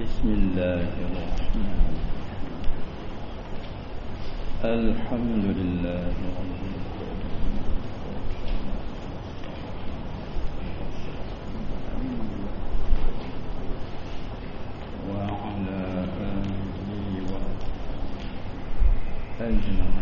بسم الله الرحمن الحمد لله رب وعلى آله وأجمعين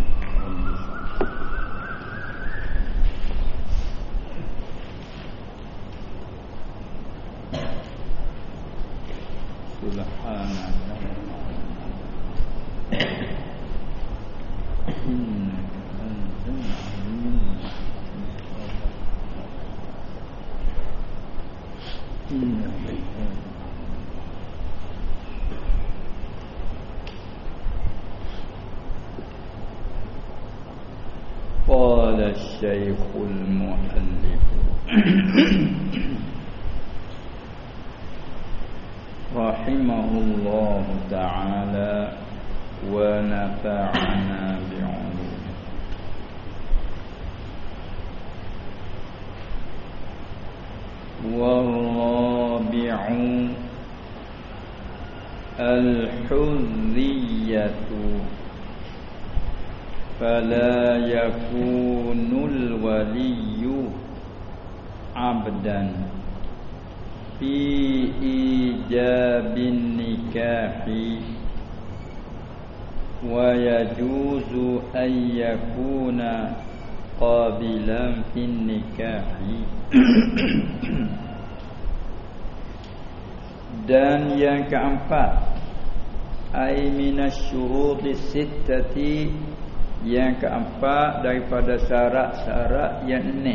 keempat daripada syarat-syarat yang ini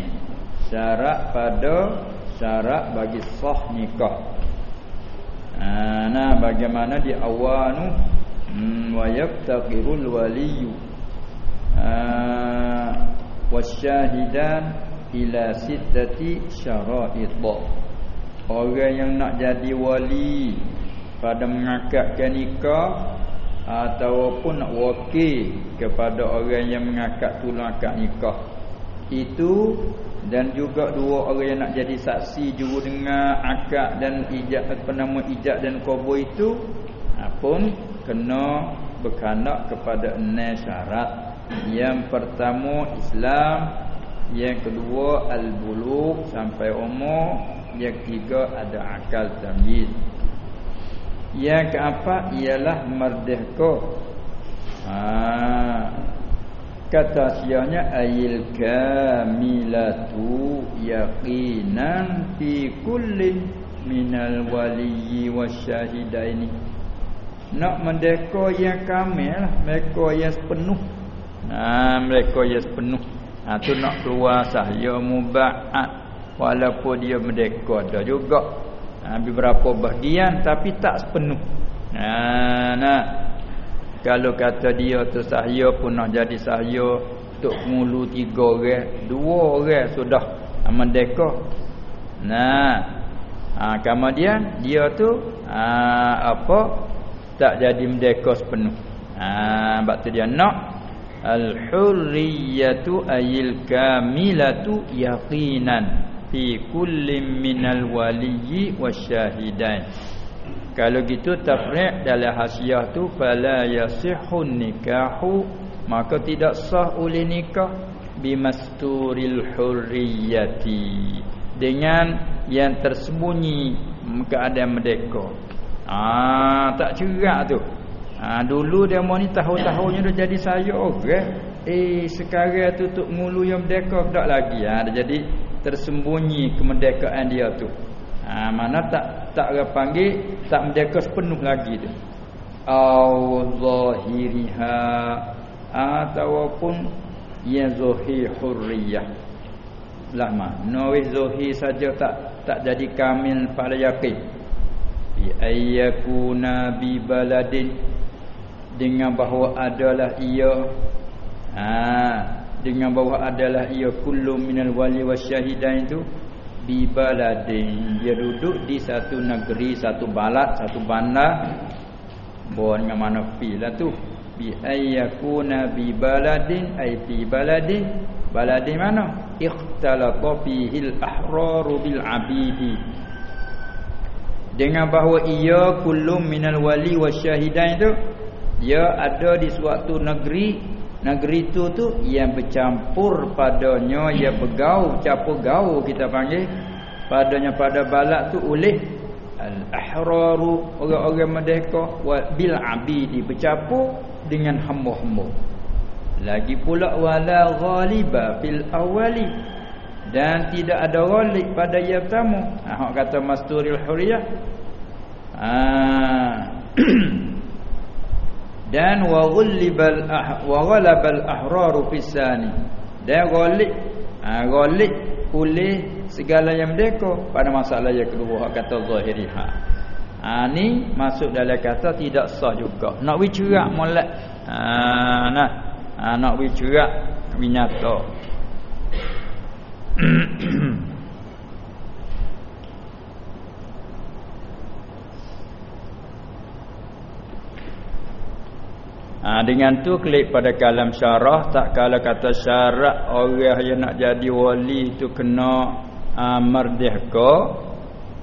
syarat pada syarat bagi sah nikah. Ha, nah bagaimana di awal tu hmm, wa yaftaqirul waliy. Ha, wasyahidan ila sittati syara'id. Orang yang nak jadi wali pada mengakadkan nikah ataupun nak wakil kepada orang yang mengakad tulang akad nikah. Itu dan juga dua orang yang nak jadi saksi juru dengar akad dan ijab apa nama ijab dan kubur itu ha, pun kena berkandak kepada enam syarat. Yang pertama Islam. Yang kedua al-bulugh. Sampai umur. Yang ketiga ada akal tamyiz yang keempat ialah merdeka ha. Kata sianya ayil kamilatu yaqinan fi kulli minal waliyyi wasyahidaini. Nak merdeka yang kamil lah mereka yang sepenuh. Ha mereka yang sepenuh. Ha tu nak keluar sahaya muba'at. Walaupun dia merdeka dah juga ha, beberapa bahagian tapi tak sepenuh. Ha nah kalau kata dia tu sahaya pun nak jadi sahaya untuk mulu tiga orang dua orang sudah. Merdeka nah. Ha, kemudian dia tu ha, apa? Tak jadi merdeka sepenuh. Ha sebab tu dia nak. Al-hurriyatu ayil kamilatu yaqinan fi kulli minal waliyyi wasyahidain kalau gitu tafriq dalam hasiah tu fala yasihun nikahu maka tidak sah oleh nikah bimasturil hurriyati. Dengan yang tersembunyi keadaan merdeka. Ah tak cerak tu. Ah dulu dia mau ni tahun-tahunnya dah jadi saya orang eh sekarang tu tuk mulu yang merdeka tak lagi. Ah dia jadi tersembunyi kemerdekaan dia tu. Ha, mana tak tak orang panggil tak merdeka sepenuh lagi tu. Au zahiriha ataupun ya zahir hurriyah. Lama nawi zahir saja tak tak jadi kamil pada yakin. Bi ayyakuna bi baladin dengan bahawa adalah ia ha dengan bahawa adalah ia kullu minal wali wasyahidain itu bi baladin. Dia duduk di satu negeri satu balad satu bandar. Dengan mana fi lah tu. Bi ayyakuna bi baladin ay fi baladin. Baladin mana? Ikhtalata fihi al-ahrar bil abidi. Dengan bahawa ia kullum minal wali wasyahidain tu dia ada di suatu negeri negeri tu tu yang bercampur padanya yang bergau campur gau kita panggil. Padanya pada balak tu oleh al-ahraru orang-orang merdeka wa bil abidi bercampur dengan hamba-hamba. Lagi pula wala ghaliba fil awali dan tidak ada ghalib pada yang pertama ha kata masturil huriyah. Ha dan wa ghallibal ah, wa ghalabal ahraru fisani dan ghalib ha, ghalib oleh segala yang merdeka pada masalah yang kedua kata zahiriha ha. Ni masuk dalam kata tidak sah juga. Nak bicara molek. Ha nah. Ha, nak bicara nyata Dengan tu klik pada kalam syarah tak kala kata syarat orang yang nak jadi wali tu kena ha, merdeka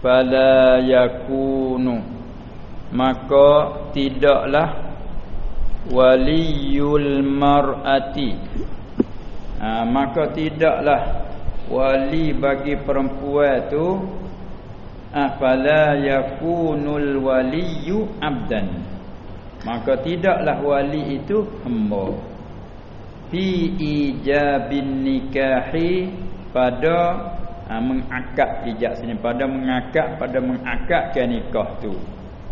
fala yakunu. Maka tidaklah waliyul mar'ati. Ha, maka tidaklah wali bagi perempuan tu ha, fala yakunul waliyu abdan maka tidaklah wali itu hamba. Fi ijabin nikahi pada ha, mengakad ijab sini. Pada mengakad pada mengakadkan nikah tu.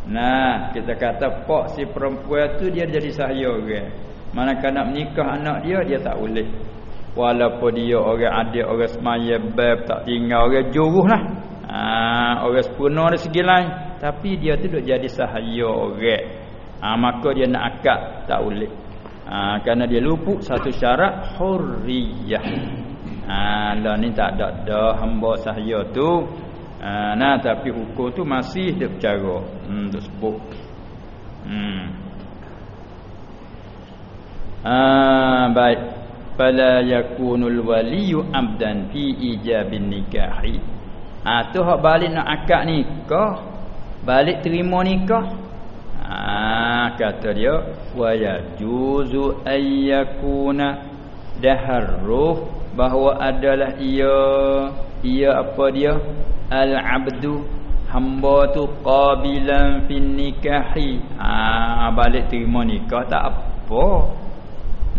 Nah kita kata pak si perempuan tu dia jadi sahaya orang. Manakala nak menikah anak dia dia tak boleh. Walaupun dia orang adik orang semaya bab tak tinggal orang juruh lah. Ha, orang sempurna dari segi lain. Tapi dia tu duk jadi sahaya orang ha, maka dia nak akad tak boleh. Ha, kerana dia luput satu syarat hurriyah. Ha, lah ni tak ada dah hamba sahaya tu. Ha, nah tapi hukum tu masih dia bercara. Hmm, tu sebut. Hmm. ha, baik. Fala yakunul waliyu abdan fi ijabin nikahi. Ha, tu hak balik nak akad nikah balik terima nikah Ah kata dia wa yajuzu ayyakuna daharruh bahawa adalah ia ia apa dia? Al-abdu hamba tu qabilan fin nikahi. Ah balik terima nikah tak apa.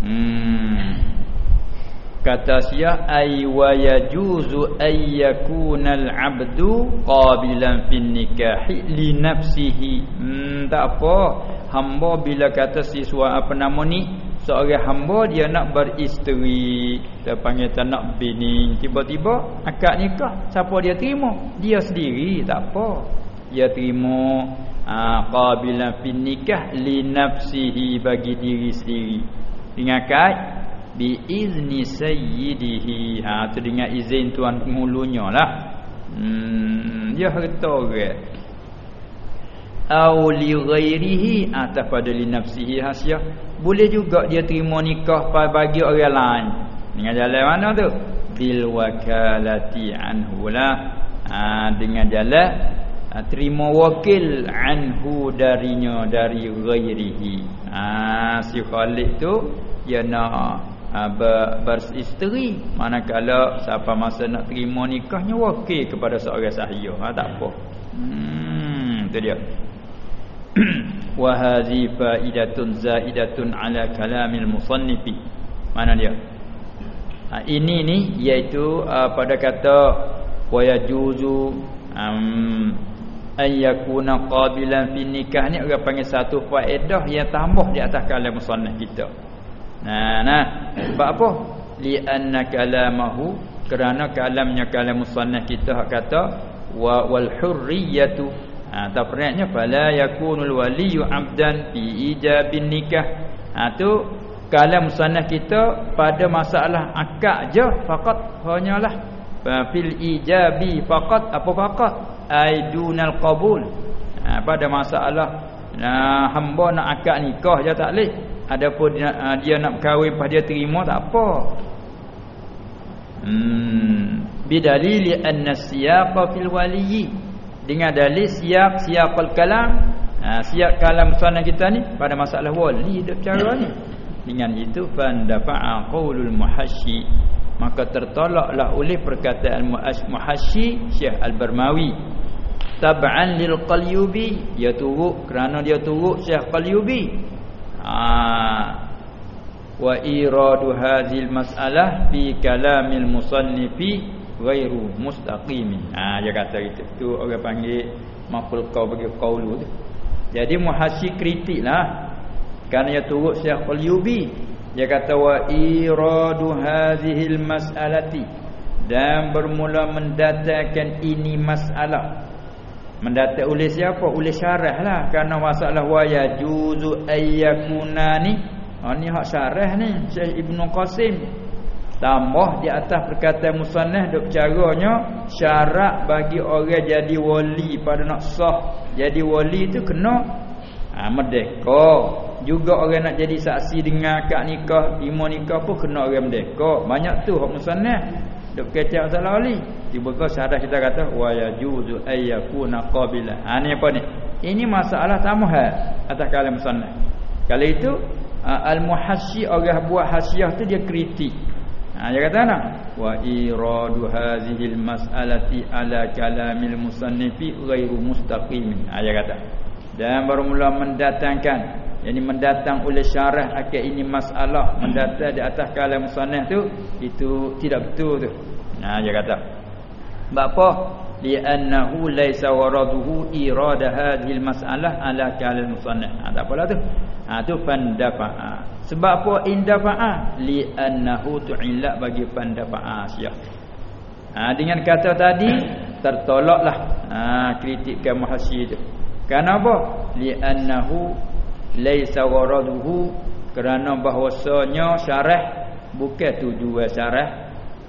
Hmm kata sia ay wa yajuzu ay yakunal abdu qabilan fin nikahi li nafsihi. Hmm, tak apa. Hamba bila kata siswa apa nama ni seorang hamba dia nak beristeri. Kita panggil tak nak bini. Tiba-tiba akad nikah siapa dia terima? Dia sendiri tak apa. Dia terima uh, qabilan fin nikah li nafsihi bagi diri sendiri. Dengan bi izni sayyidihi. Ha tu dengan izin tuan penghulunya lah. Hmm ya harta orang. Au li ghairihi atas pada li nafsihi hasyah boleh juga dia terima nikah bagi orang lain. Dengan jalan mana tu? Bil wakalati anhu lah. Ha, dengan jalan ha, terima wakil anhu darinya dari ghairihi. Ha, si khalik tu dia nak ha, ber, beristeri. Manakala siapa masa nak terima nikahnya wakil kepada seorang sahaya ha, tak apa. Hmm tu dia. Wa hadhi faidatun zaidatun ala kalamil musannifi. Mana dia? Ha, ini ni iaitu uh, pada kata wa yajuzu um, ayyakuna qabilan fi nikah ni orang panggil satu faedah yang tambah di atas kalam musannaf kita Nah, nah. Sebab apa? Li anna kalamahu kerana kalamnya kalam musannaf kita hak kata wa wal hurriyatu. Ha tafri'nya fala yakunul waliyyu 'abdan fi ijabin nikah. Ha tu kalam musannaf kita pada masalah akad je faqat hanyalah fil ijabi faqat apa faqat aidunal qabul. Ha, pada masalah nah, hamba nak akad nikah je tak leh Adapun dia, uh, dia nak kahwin pas dia terima tak apa. Hmm. Bidalili anna siyaqa fil waliyyi. dengan dalil siap siapal kalam. Ha, siap kalam sunnah kita ni pada masalah wali dak cara ni. Dengan itu fan dafa'a qaulul muhasyi. Maka tertolaklah oleh perkataan muhasyi Syekh Al-Barmawi. Tab'an lil qalyubi. Ya turuk kerana dia turuk Syekh Qalyubi ha wa iradu hadhil mas'alah fi kalamil musannifi ghairu mustaqimin. Ha dia kata itu. Tu orang panggil maful kau bagi qaulu jadi muhasyi kritiklah kerana dia turut Syekh Qalyubi dia kata wa iradu hadhil mas'alati. Dan bermula mendatangkan ini masalah mendatang oleh siapa? Oleh syarah lah. Kerana masalah wa yajuzu ayyakuna ni ha ni hak syarah ni Syekh Ibnu Qasim. Tambah di atas perkataan musannaf dok caranya syarat bagi orang jadi wali pada nak sah. Jadi wali tu kena ha, merdeka. Juga orang nak jadi saksi dengan akad nikah lima nikah pun kena orang merdeka. Banyak tu hak musannaf dok kecak masalah wali tiba-tiba syarat kita kata wa yajuzu ayyakuna qabila. Ha ni apa ni? Ini masalah tamah atas kalam musannaf kalau itu ha, al-muhassi orang buat hasiah tu dia kritik. Ha dia kata nak wa iradu hadhil mas'alati ala kalamil musannifi ghairu mustaqim. Ha dia kata. Dan baru mula mendatangkan yakni mendatang oleh syarah akan ini masalah mendatang di atas kalam musannif tu itu tidak betul tu. Ha dia kata. Sebab apa? Li'annahu laysa waraduhu irada hadhil mas'alah ala kalam musannif. Ha tak apalah tu. Ha tu pandafa. Sebab apa indafa'a li annahu bagi pandafa'a syah. Ha dengan kata tadi tertolaklah ha kritikan muhassi itu. Kenapa? Li annahu laisa waraduhu kerana bahwasanya syarah bukan tujuan syarah.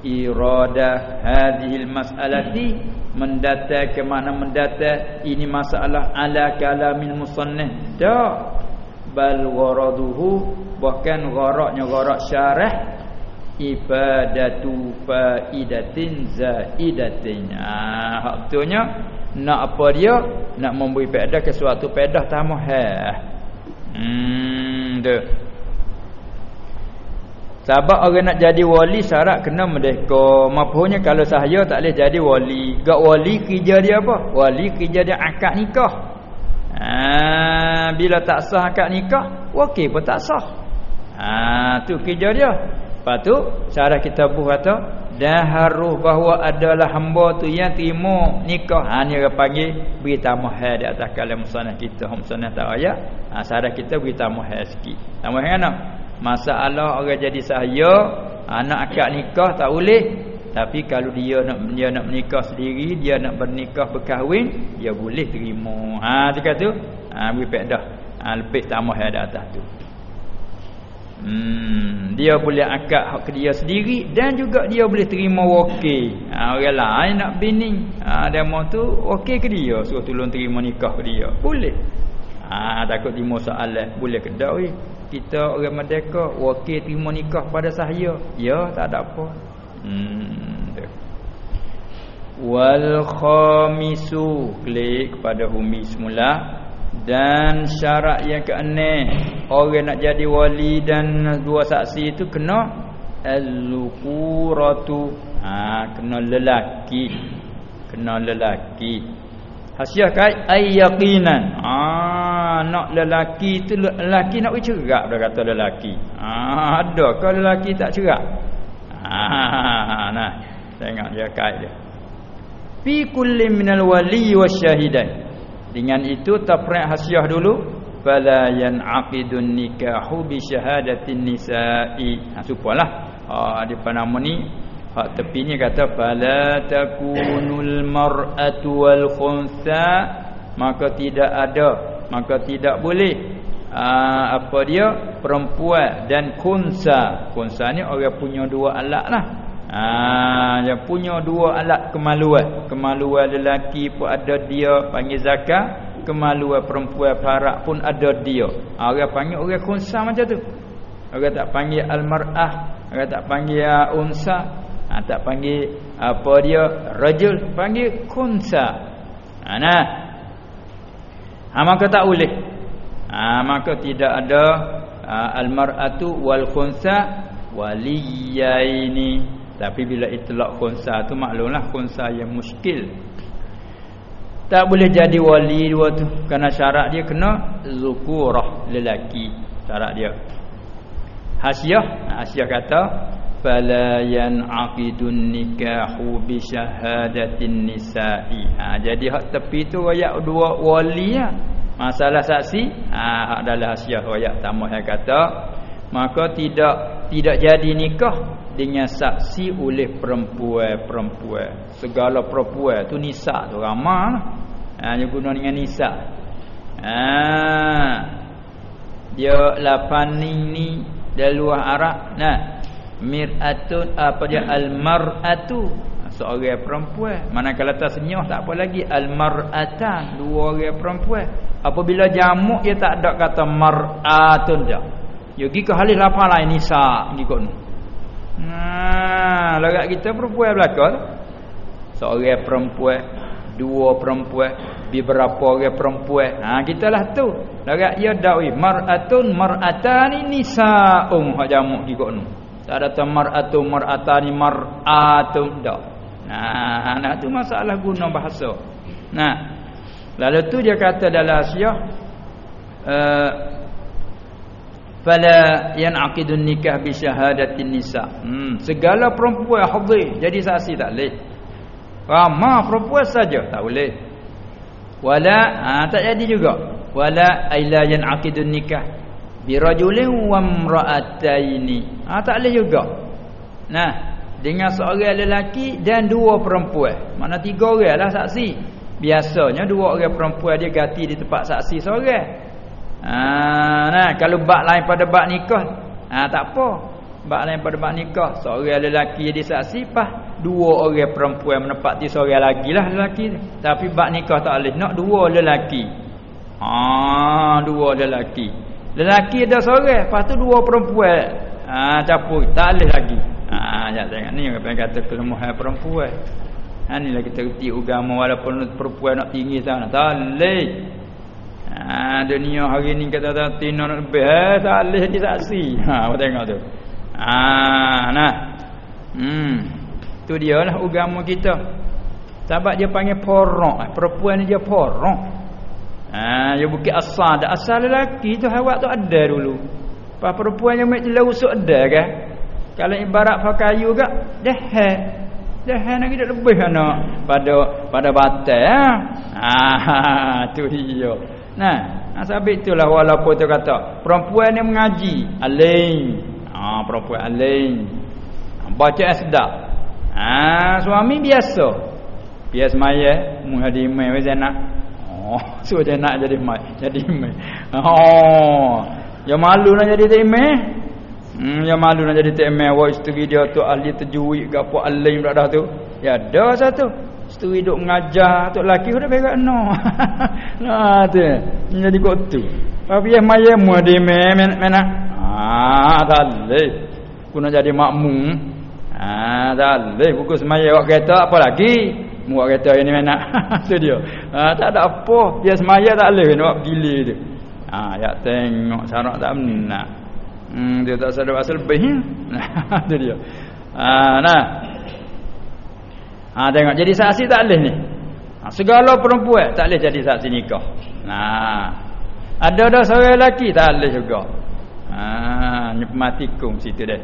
Irada hadhil mas'alati mendata ke mana mendata ini masalah ala kalamil musannif. Tak. Bal waraduhu bahkan gharaknya gharak syarah ibadatu faidatin zaidatin. Ah betulnya nak apa dia? Nak memberi faedah ke suatu faedah tamah ha hmm tu sebab orang nak jadi wali syarat kena merdeka. Mapunya kalau saya tak boleh jadi wali. Gak wali kerja dia apa? Wali kerja dia akad nikah. Ha, bila tak sah akad nikah, wakil pun tak sah. Ha tu kerja dia. Lepas tu cara kita buh kata dan harus bahawa adalah hamba tu yang terima nikah. Ha ni orang panggil beri tamah di atas kalam musannaf kita. Musannaf tak ayat. Ha cara kita beri tamah sikit. Tamah mana? Masalah orang jadi sahaya, anak akad nikah tak boleh. Tapi kalau dia nak dia nak menikah sendiri, dia nak bernikah berkahwin, dia boleh terima. Ha dekat tu, ha beri pedah. Ha lebih tamah di atas tu. Hmm, dia boleh akad hak dia sendiri dan juga dia boleh terima wakil. Ha, orang lain nak bini. Ha, demo tu wakil ke dia suruh tolong terima nikah ke dia. Boleh. Ha, takut timbul soalan. Boleh ke tak we? Kita orang merdeka wakil terima nikah pada saya. Ya, tak ada apa. Hmm. Wal khamisu klik pada humi semula dan syarat yang keenam orang nak jadi wali dan dua saksi itu kena al-luquratu ha kena lelaki. Kena lelaki. Hasiah kai ay yaqinan. Ha nak lelaki itu lelaki nak cerak dah kata lelaki. Ha ada ke lelaki tak cerak? Ha nah tengok dia kai dia. Fi kulli minal wali wasyahidain dengan itu tafri' hasiah dulu. Fala yan'aqidun nikahu bi syahadatin nisa'i. Ha supalah ha di panama ni. Hak tepi ni kata fala takunul mar'atu wal khunsa maka tidak ada maka tidak boleh ha, apa dia? Perempuan dan khunsa. Khunsa ni orang punya dua alat lah Ah, dia punya dua alat kemaluan. Kemaluan lelaki pun ada dia panggil zakat, kemaluan perempuan parak pun ada dia. Ha, orang panggil orang khunsa macam tu. Orang tak panggil al-mar'ah, orang tak panggil unsa, ha, tak panggil apa dia rajul, panggil khunsa. Ha nah. Ha maka tak boleh. Ha maka tidak ada ha, al-mar'atu wal khunsa waliyaini. Tapi bila itlaq khunsa tu maklumlah khunsa yang muskil. Tak boleh jadi wali dua tu kerana syarat dia kena zukurah lelaki syarat dia. Hasyiah, hasyiah kata fala yan'aqidun nikahu bi syahadatin nisa'i. Ha jadi hak tepi tu ayat dua wali ya. Masalah saksi, ha hak dalam hasiah ayat yang kata maka tidak tidak jadi nikah dengan saksi oleh perempuan-perempuan. Segala perempuan tu nisa tu ramah. Lah. Ha dia guna dengan nisa. Ha dia lapan ni dari luar Arab. Nah, mir'atun apa dia al-mar'atu seorang perempuan manakala tasniah tak apa lagi al-mar'atan dua orang perempuan apabila jamak dia tak ada kata mar'atun dah yogi ke halis lapar lain nisa ngikut nah lagak kita perempuan belaka seorang perempuan dua perempuan beberapa orang perempuan ha kita lah tu lagak ia dawi mar'atun mar'atani nisaun hak jamak ngikut tak ada tamar atau mar'atani mar'atun dak. Nah, nah tu masalah guna bahasa. Nah. Lalu tu dia kata dalam Asia uh, fala yan'aqidun nikah bi syahadatin nisa. Hmm, segala perempuan hadir jadi saksi tak boleh. Ramah perempuan saja tak boleh. Wala ha, tak jadi juga. Wala aila yan'aqidun nikah birajulin wa imra'ataini ha tak boleh juga nah dengan seorang lelaki dan dua perempuan mana tiga orang lah saksi biasanya dua orang perempuan dia ganti di tempat saksi seorang ha nah kalau bab lain pada bab nikah ha tak apa bab lain pada bab nikah seorang lelaki dia saksi pas dua orang perempuan menepati seorang lagi lah lelaki tapi bab nikah tak boleh nak dua lelaki ha dua lelaki Lelaki ada seorang, lepas tu dua perempuan. Ha campur, tak boleh lagi. Ha ya tengok ni apa yang kata kelemahan perempuan. Ha ni kita reti agama walaupun perempuan nak tinggi sana, tak boleh. Ha dunia hari ni kata tak tino nak lebih, eh, boleh jadi saksi. Ha apa tengok tu. Ha nah. Hmm. Tu dia lah agama kita. Sebab dia panggil porok, perempuan ni dia porok. Ha, dia bukit asal dah asal lelaki tu hawak tu ada dulu. Pas perempuan yang mesti usuk ada kan. Kalau ibarat pakai kayu gak dah dah nak kita lebih ana pada pada batal ha. Ah tu dia. Nah, asabik itulah walaupun tu kata perempuan yang mengaji aling. Ah ha, perempuan aling. Baca asda. Ah suami biasa. Biasa maya muhadimai wazana Oh, so dia nak jadi mai, jadi mai. Oh, yang malu nak jadi mai. Hmm, yang malu nak jadi mai. Wah, isteri dia tu ahli tajwid apa alim dah tu. Ya, ada satu. Isteri duk mengajar tu laki sudah berak no. nah, tu. Jadi kok tu. Tapi yang mai mu di mai mana? Ah, tak leh. Ku nak jadi makmum. Ah, tak leh. Buku semaya awak kata apa lagi? Muak kata ini mana? tu dia. Ha, tak ada apa. Dia semaya tak boleh nak gila dia. Ha, ya tengok syarat tak benar. Hmm, dia tak sadar asal lebih. Nah, tu dia. Ha, nah. Ha, tengok jadi saksi tak boleh ni. Ha, segala perempuan tak boleh jadi saksi nikah. Nah. Ada dah seorang lelaki tak boleh juga. Ha, ni pematikum situ dia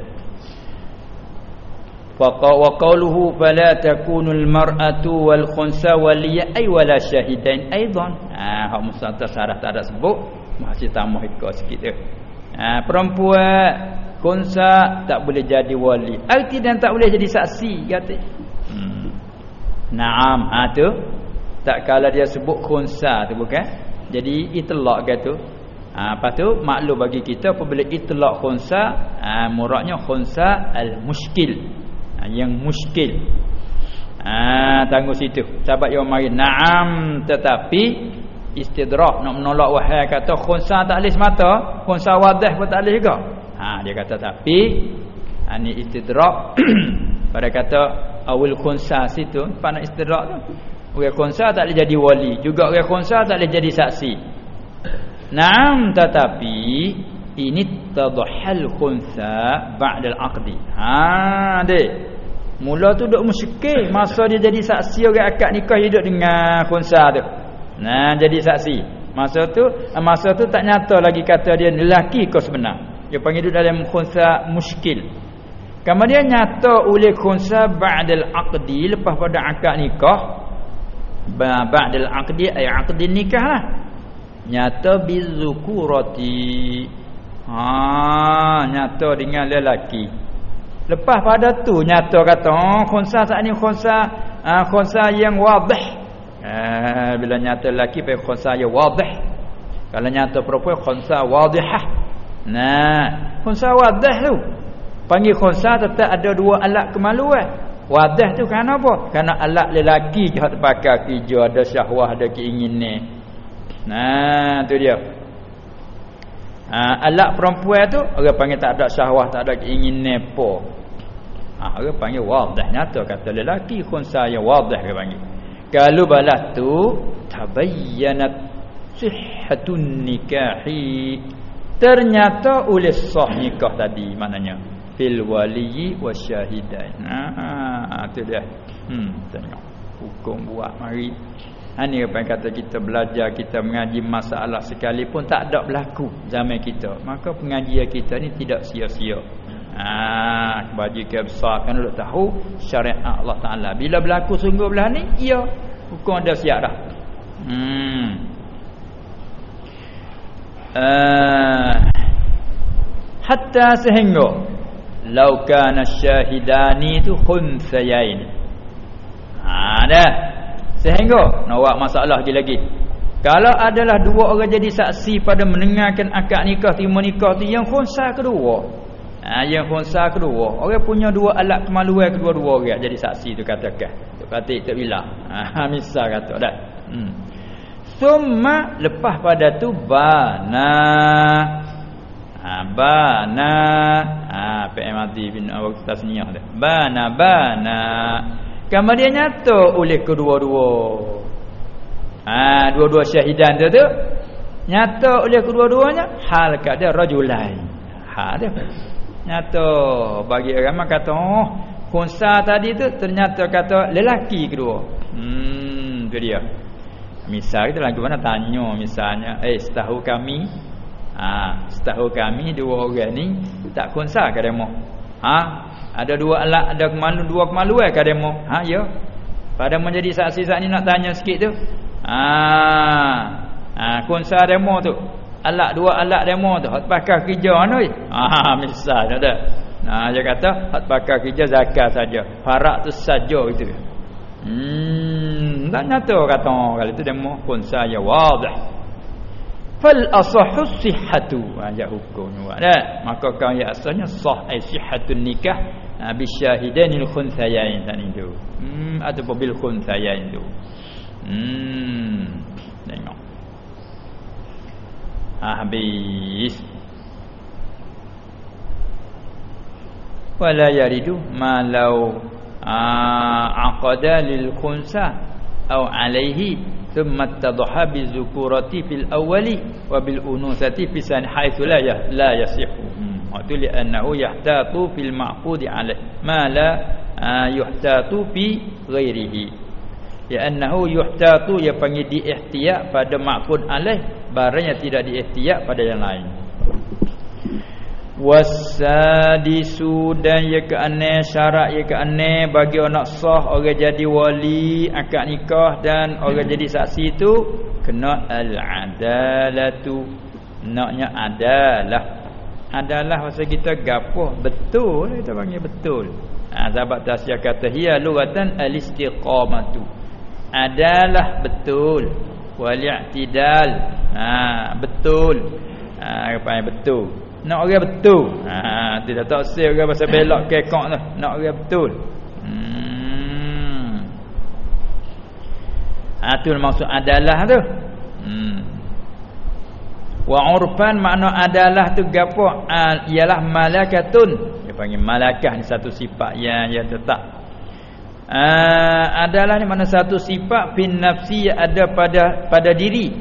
wa qawluhu fala takunul mar'atu wal khunsa waliya ay wala syahidain aidan hak musanta sarah tak ada sebut masih tambah ikut sikit dia ha, perempuan khunsa tak boleh jadi wali arti dan tak boleh jadi saksi kata. Naam. Ha tu. Tak kala dia sebut khunsa tu bukan? Jadi itlaq kata Ha, lepas tu maklum bagi kita apabila itlaq khunsa ha, muradnya khunsa al-muskil ha, yang muskil ha, tangguh situ. Sahabat yang mari na'am. Tetapi istidrak nak menolak wahai kata khunsa tak boleh semata. Khunsa wadah pun tak boleh juga. Ha dia kata tapi ha, ni istidrak pada kata awil khunsa situ pada istidrak tu Orang khunsa tak boleh jadi wali, juga orang khunsa tak boleh jadi saksi. Naam tetapi ini tadhhal khunsa ba'da al-aqdi. Ha dek. Mula tu duk musyrik masa dia jadi saksi orang akad nikah hidup dengan khunsa tu. Nah jadi saksi. Masa tu masa tu tak nyata lagi kata dia lelaki kau sebenar. Dia panggil duduk dalam khunsa muskil. Kemudian nyata oleh khunsa ba'dal aqdi lepas pada akad nikah. Ba'dal aqdi ay aqdi nikah lah. Nyata bizukurati. Ha nyata dengan lelaki. Lepas pada tu nyata kata oh, khunsa saat ni khunsa uh, khunsa yang wadih. Uh, bila nyata lelaki pai khunsa yang wadih. Kalau nyata perempuan khunsa wadihah. Nah, khunsa wadih tu. Panggil khunsa tetap ada dua alat kemaluan. Wadih tu kerana apa? Kerana alat lelaki je hak pakai kerja ada syahwah ada keinginan. Nah, tu dia. Ha, alat perempuan tu orang panggil tak ada syahwah, tak ada keinginan apa. Ha, orang panggil wadah nyata kata lelaki khunsa yang wadah dia panggil. Kalau balas tu tabayyanat sihhatun nikahi ternyata oleh sah nikah tadi maknanya fil waliyi wasyahidain. Ha, ha tu dia. Hmm tengok hukum buat mari Ha ni apa yang kata kita belajar, kita mengaji masalah sekalipun tak ada berlaku zaman kita. Maka pengajian kita ni tidak sia-sia. Ha, bagi besar kan nak tahu syariat Allah Taala. Bila berlaku sungguh belah ni, ya hukum ada siap dah. Hmm. Uh, hatta sehingga lau kana syahidani tu khunsayain. Ha dah. Sehingga nak masalah lagi lagi. Kalau adalah dua orang jadi saksi pada mendengarkan akad nikah terima nikah tu yang khunsa kedua. Ha, yang khunsa kedua. Orang punya dua alat kemaluan kedua-dua orang jadi saksi tu katakan. Tu kata tak bila. Ha, misal kata dah. Hmm. Summa lepas pada tu bana. Ha, bana. Ha, PMRT awak tasniah dah. Bana bana. Kemudian nyata oleh kedua-dua. Ha, dua-dua syahidan tu tu nyata oleh kedua-duanya hal kada rajulain. Ha dia. Nyata bagi orang kata oh kunsa tadi tu ternyata kata lelaki kedua. Hmm tu dia. Misal kita lagi mana tanya misalnya eh setahu kami ha, setahu kami dua orang ni tak kunsa ke demo. Ha ada dua alat, ada kemalu, dua kemaluan ke demo? Ha, ya. Pada menjadi saksi saat ni nak tanya sikit tu. Ha. Ha, kunsa demo tu. Alat dua alat demo tu. Hak pakai kerja ni? Ha, misal ada. Ha, dia kata hak pakai kerja zakat saja. Farak tu saja itu. Hmm, tak nyata kata kalau itu demo kunsa ya wadah fal asahhu sihhatu. Aja hukum ada maka kan ya asalnya sah ai sihhatun nikah ha, bi syahidainil khunsayain tadi tu. Hmm atau bil khunsayain tu. Hmm tengok. Ha, habis. Wala yaridu ma law aqada lil khunsa au alaihi thumma tadhha bi zukurati fil awwali wa bil unusati fi san haitsu la ya la yasihu. Hmm. Waktu li annahu yahtatu fil maqud ala ma la yuhtatu fi ghairihi. Ya annahu yuhtatu ya panggil diihtiyat pada maqud alaih barang yang tidak diihtiyat pada yang lain wasadisu dan ya ke aneh syarat ya ke aneh bagi anak sah orang jadi wali akad nikah dan orang jadi saksi itu kena al-adalatu. Naknya adalah. Adalah masa kita gapoh betul kita panggil betul. Ha, sahabat tasya kata hiya lughatan al-istiqamatu. Adalah betul. Wal-i'tidal. Ha, betul. Ha, apa yang betul nak orang betul. Ha tidak tak sel orang pasal belok kekok tu. Nak orang betul. Hmm. Ha tu maksud adalah tu. Hmm. Wa urfan makna adalah tu gapo? Ialah malakatun. Dia panggil malakah ni satu sifat yang yang tetap. uh, adalah ni mana satu sifat fin nafsi ada pada pada diri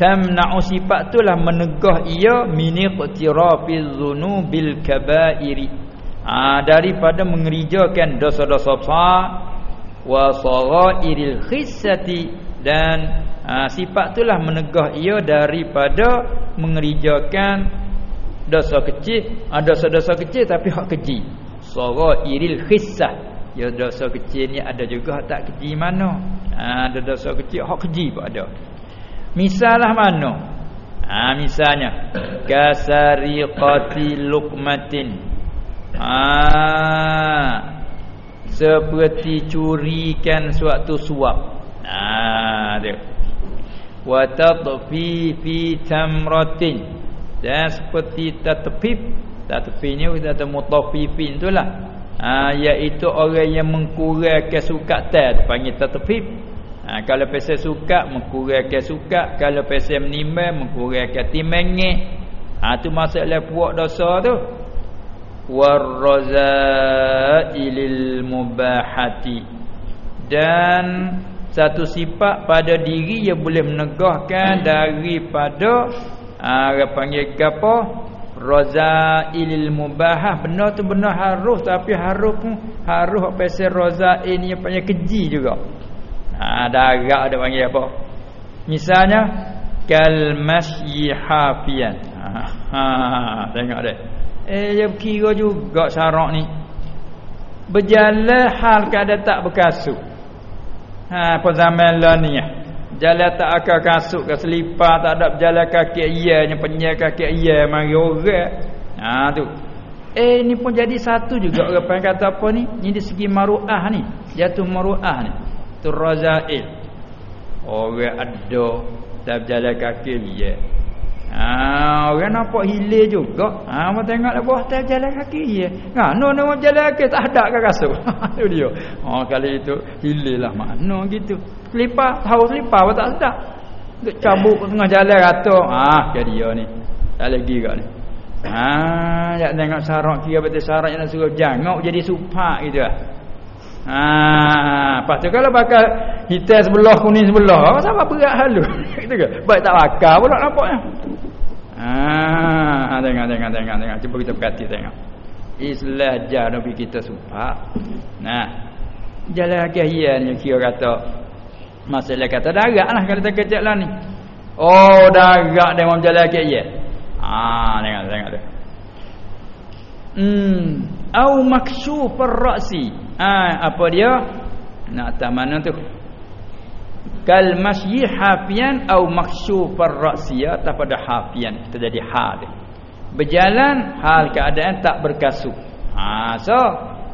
tamna'u sifat itulah menegah ia miniqtirafiz dzunubil kaba'iri. Ah daripada mengerijakan dosa-dosa besar wa saghairil khissati. Dan ha, sifat itulah menegah ia daripada mengerijakan dosa kecil. Ada ha, dosa-dosa kecil tapi hak kecil iril khissah ya dosa kecil ni ada juga hak tak kecil mana? Ha, ada dosa kecil hak kecil pun ada misalah mana? Ha, misalnya. Kasariqati luqmatin ha, seperti curikan suatu suap. Ha, dia. Wa tatfi fi tamratin. Dan seperti tatfif. Tatfif ni kita ada mutaffifin itulah ha iaitu orang yang mengkurangkan sukat teh. Panggil tatfif ha kalau pasal sukat mengkurangkan sukat. Kalau pasal menimbang mengkurangkan timbangnya ha tu masalah puak dosa tu. Warrazailil mubahati dan satu sifat pada diri yang boleh menegahkan daripada ah panggil gapo? Razailil mubahah benar tu benar harus tapi harus pun harus apa se razail ni panggil keji juga ha darat ada panggil apa misalnya kal masyi hafian ha, ha tengok deh eh dia kira juga syarak ni berjalan hal keadaan tak berkasut Ha apa zaman lah ni ya. Jalan tak akan kasut ke selipar tak ada berjalan kaki ianya penyai kaki ia mari orang. Ha tu. Eh ni pun jadi satu juga orang panggil kata apa ni? Ni di segi maruah ni. Jatuh maruah ni. Tu razail. Orang ada tak berjalan kaki ia. Ha, orang nampak hilir juga. Ha, mau tengok lah buah tak jalan kaki ya. Ha, no no jalan kaki tak ada ke kasut. tu dia. Ha, kali itu hilir lah makna gitu. Selipar, tahu selipar apa tak sedap. Duk cabut tengah jalan rata. Ha, jadi dia ni. Tak lagi gak ni. Ha, nak tengok syarat kira betul syarat yang nak suruh jangok jadi supak gitu lah. Ha, lepas tu kalau bakal hitam sebelah kuning sebelah, apa sama berat halu. gitu ke? Baik tak bakar pula nampaknya. Ha, tengok tengok tengok tengok. Cuba kita perhati tengok. Islah jah Nabi kita supak. Nah. Jalan kahian yang kira kata masalah kata darat lah kalau tak kecek lah ni. Oh, darat dia mau jalan kahian. Ha, tengok tengok tu. Hmm, au maksyufur ra'si. Ha, apa dia? Nak tak mana tu? kal masyi hafian au maksyufar ra'siyah pada hafian kita jadi hal berjalan hal keadaan tak berkasut ha so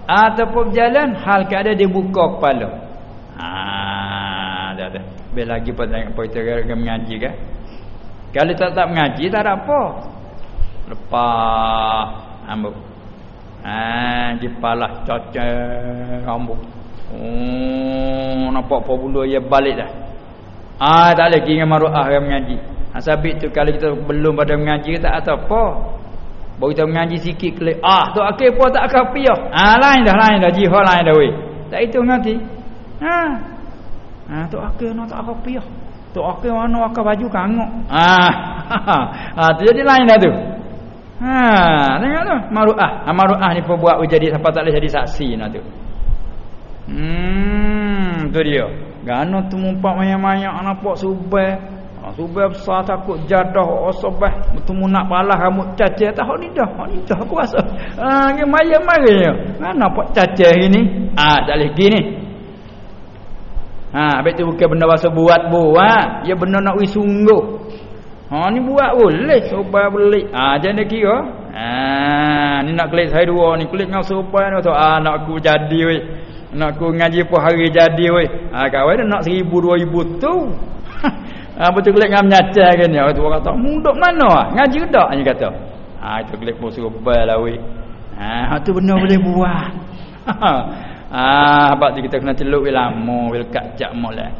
ataupun berjalan hal keadaan dia buka kepala. Ha dah dah. Biar lagi pun tengok akan mengaji kan kalau tak tak mengaji tak ada apa. Lepas rambut ha dipalah cocok rambut Oh, nampak apa bulu dia balik dah. Ah, tak lagi dengan maruah yang mengaji. Ha, sabit tu kalau kita belum pada mengaji tak atau apa. Baru kita mengaji sikit klik. Ah, tu akhir pun tak akan piah. Ah, lain dah, lain dah. Jihad lain dah weh. Tak itu nanti. Ha. Ha, tu akhir nak tak akan piah. Tu akhir mana akan baju kangok. Ah. Ha, tu jadi lain dah tu. Ha, tengok tu. Maruah. Ha, maruah ni pun buat jadi sampai tak boleh jadi saksi nak tu. Hmm, tu dia. Gano tu mumpak banyak-banyak nampak subah. Ha, subah besar takut jadah osbah bertemu nak palah rambut cacah tak ni dah. Hok ni dah aku rasa. Ha, ni maya-maya. Ha, nampak cacah ini. Ah, ha, tak leh gini. Ha, habis tu bukan benda bahasa buat buat. Ya benda nak wi sungguh. Ha, ni buat boleh. Boleh. Ah, ha, jangan kira. Ha, ni nak klik saya dua ni. Klik dengan subah ni. Ah, nak aku jadi weh. Nak ku ngaji pun hari jadi weh. Ha kawan nak seribu dua ribu tu. ha betul kelik ngam nyaca kan ya. Tu kata mudok mana ah? Ngaji dak dia kata. Ha itu kelik pun suruh lah weh. Ha tu benar boleh buat. ha sebab tu kita kena celuk lama we lekat jak molek.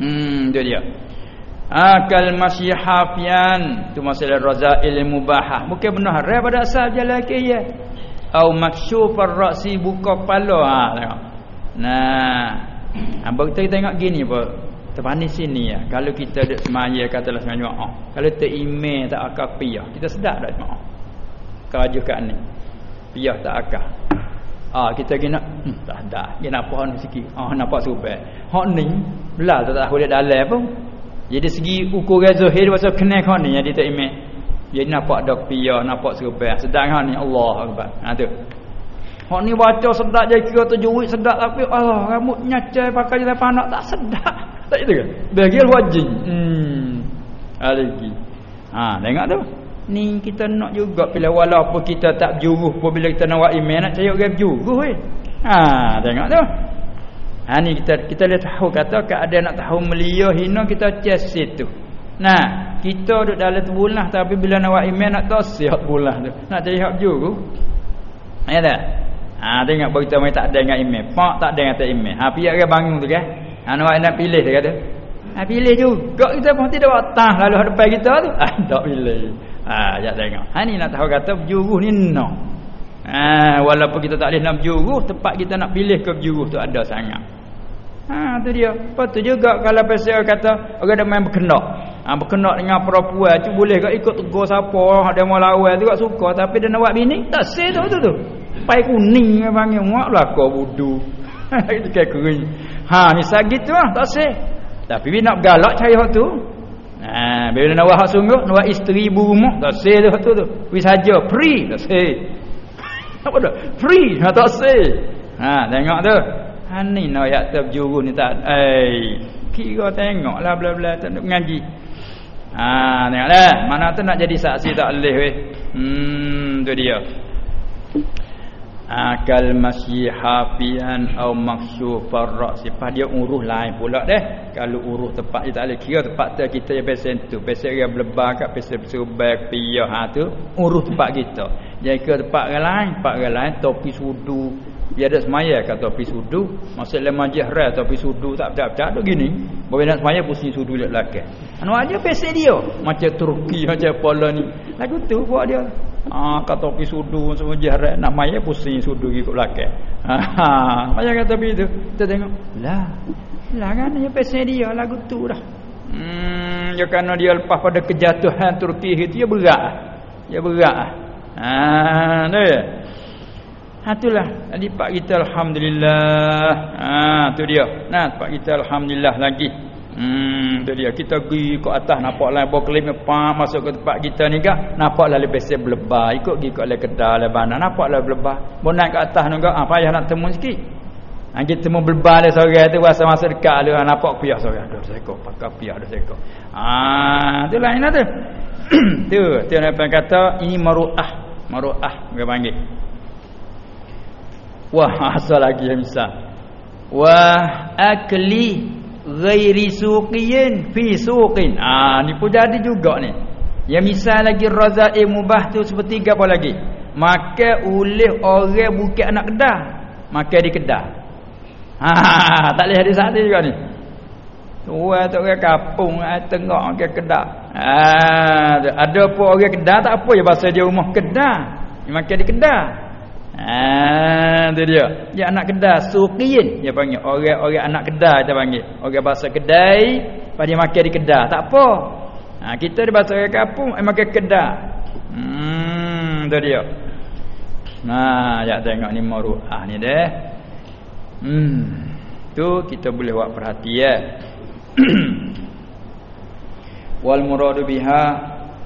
Hmm tu dia. Akal masih hafian tu masalah razail mubahah. Bukan benar haram pada asal jalan ke ya au maksyufar ra'si buka kepala ha tengok Nah, apa kita tengok gini apa? Terpanis sini ya. Kalau kita duduk semaya katalah semaya oh. Kalau email tak akal piyah, kita sedap dah maaf. Kerja kat ni. Piyah tak akal. Ah kita kena hmm, tak ada. Dia nak pohon sikit. Ah nampak subel. Hak ni belah tak tahu dia dalam pun. Jadi segi ukur zahir pasal kena kau ni jadi tak email. Jadi nampak ada piyah, nampak subel. Sedang hak ni Allah Akbar. Ha tu. Hak ni baca sedap je kira tajwid sedap tapi Allah rambut nyacai pakai je panak tak sedap. Tak itu ke? Bagian wajib. Hmm. Lagi. Ha, tengok tu. Ni kita nak juga bila walaupun kita tak berjuruh pun bila kita nak email nak cari orang berjuruh weh. Ha, tengok tu. Ha ni kita kita lihat tahu kata keadaan nak tahu melia hina kita cek situ. Nah, kita duduk dalam tu bulan tapi bila nak buat email nak tahu siap bulan tu. Nak cari hak berjuruh. Ya tak? Ha tengok berita mai tak ada dengan email. Pak tak ada tak email. Ha pihak dia bangun tu kan. Ha nak nak pilih dia kata. Ha pilih juga kita pun tidak watah lalu hadapan kita tu. Ha tak pilih. Ha ya tengok. Ha ni nak tahu kata berjuruh ni no. Ha walaupun kita tak boleh nak berjuruh, tempat kita nak pilih ke berjuruh tu ada sangat. Ha tu dia. Lepas tu juga kalau pasal kata orang ada main berkendak. Ha berkendak dengan perempuan tu boleh ke ikut tegur siapa ada mau lawan tu suka. Tapi dia nak buat bini tak say tu tu pai kuning dia panggil muak lah kau wudu itu kayak kering. Ha ni sakit tu lah tak sih. Tapi bila nak galak cari hak tu. Ha bila nak buat sungguh nak isteri ibu rumah tak sih tu tu tu. Wis saja free tak sih. Apa dah free ha tak sih. Ha tengok tu ha ni nak ayat terjuru ni tak eh kira tengok lah bla-bla tak nak ngaji. Ha tengoklah. Mana tu nak jadi saksi tak boleh weh? Hmm tu dia. Akal masih hafian atau maksud farrak sifat dia uruh lain pula deh. Kalau uruh tempat dia tak boleh kira tempat tu kita yang pesen tu. Pesen dia berlebar kat pesen serbag piyah ha tu. Uruh tempat kita. Jadi ke tempat orang lain tempat orang lain topi sudu dia ada semaya kat topi sudu maksud lemah jahra topi sudu tak betul-betul tu gini bila nak semaya pusing sudu dia belakang anu aja pesen dia macam Turki macam Poland ni lagu tu buat dia Ah kata pi sudu semua jarak nak maya pusing sudu ikut belakang. Ha macam kata pi tu. Kita tengok. Lah. Lah kan dia pesen dia lagu tu dah. Hmm ya kerana dia lepas pada kejatuhan Turki itu dia berat. Dia berat. Ha tu. Ha itulah. Pak kita alhamdulillah. Ha tu dia. Nah pak kita alhamdulillah lagi. Hmm tu dia. Kita pergi ke atas nampak lain bawa kelim pak masuk ke tempat kita ni gak nampaklah lebih sel berlebar ikut pergi ke le kedai le mana. Nampaklah berlebar mau naik ke atas ni gak ah payah nak temu sikit. Ha, kita temu berlebar le seorang tu rasa masa dekat lu ha, nampak piah seorang. Dah sekok pakai piah dah sekok. Ah tu lain tu. Tu tu apa kata ini maruah. Maruah dia panggil wah asal lagi yang misal wah akli ghairi suqiyin fi suqin. Ah ni pun jadi juga ni. Yang misal lagi razai mubah tu seperti apa lagi? Maka oleh orang bukan anak kedah. Maka di kedah. Ha tak boleh hadis satu juga ni. Tua tu orang kampung ai tengok ke kedah. Ha ada pun orang kedah tak apa ya bahasa dia rumah kedah. Maka di kedah Ah, tu dia. Dia anak kedai suqiyin dia panggil. Orang-orang anak kedai dia panggil. Orang bahasa kedai pada makan di kedai. Tak apa. Ha, kita di bahasa orang kampung ai makan kedai. Hmm, tu dia. Nah, ya tengok ni maruah ni deh. Hmm. Tu kita boleh buat perhatian. Wal muradu biha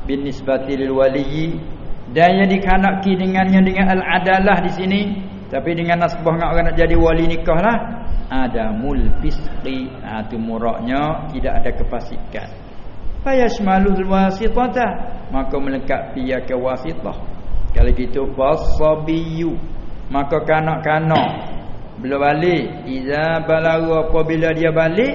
bin nisbati lil waliyyi dan yang dikanaki dengannya dengan al-adalah di sini. Tapi dengan nasbah dengan orang nak jadi wali nikah lah ada mulfisqi ha tu muraknya tidak ada kefasikan. Fayashmalul wasitata maka melengkapi ya ke wasitah. Kalau gitu fasabiyu. Maka kanak-kanak bila balik iza balagu apabila dia balik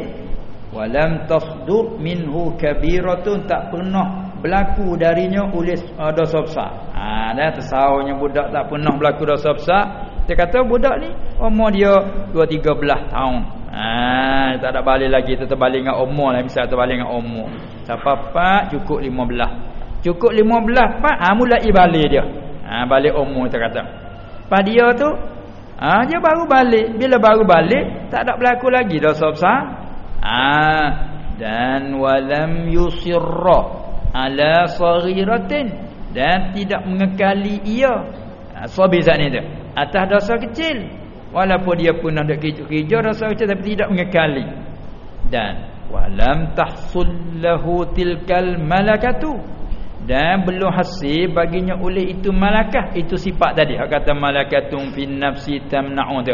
walam tasdur minhu kabiratun tak pernah berlaku darinya oleh uh, dosa besar. Ha dah tersaunya budak tak pernah berlaku dosa besar. Dia kata budak ni umur dia 2 13 tahun. Ha tak ada balik lagi tetap balik dengan umur lah misal terbalik dengan umur. Siapa pak cukup 15. Cukup 15 pak ha mulai balik dia. Ha balik umur kita kata. Pas dia tu Ah dia baru balik. Bila baru balik tak ada berlaku lagi dosa besar. Ah dan walam yusirra ala saghiratin dan tidak mengekali ia. Ah sabi zat ni tu. Atas dosa kecil. Walaupun dia pun ada kerja dosa kecil tapi tidak mengekali. Dan walam tahsul lahu tilkal malakatu dan belum hasil baginya oleh itu malakah itu sifat tadi hak kata malakatum fin nafsi tamna'u tu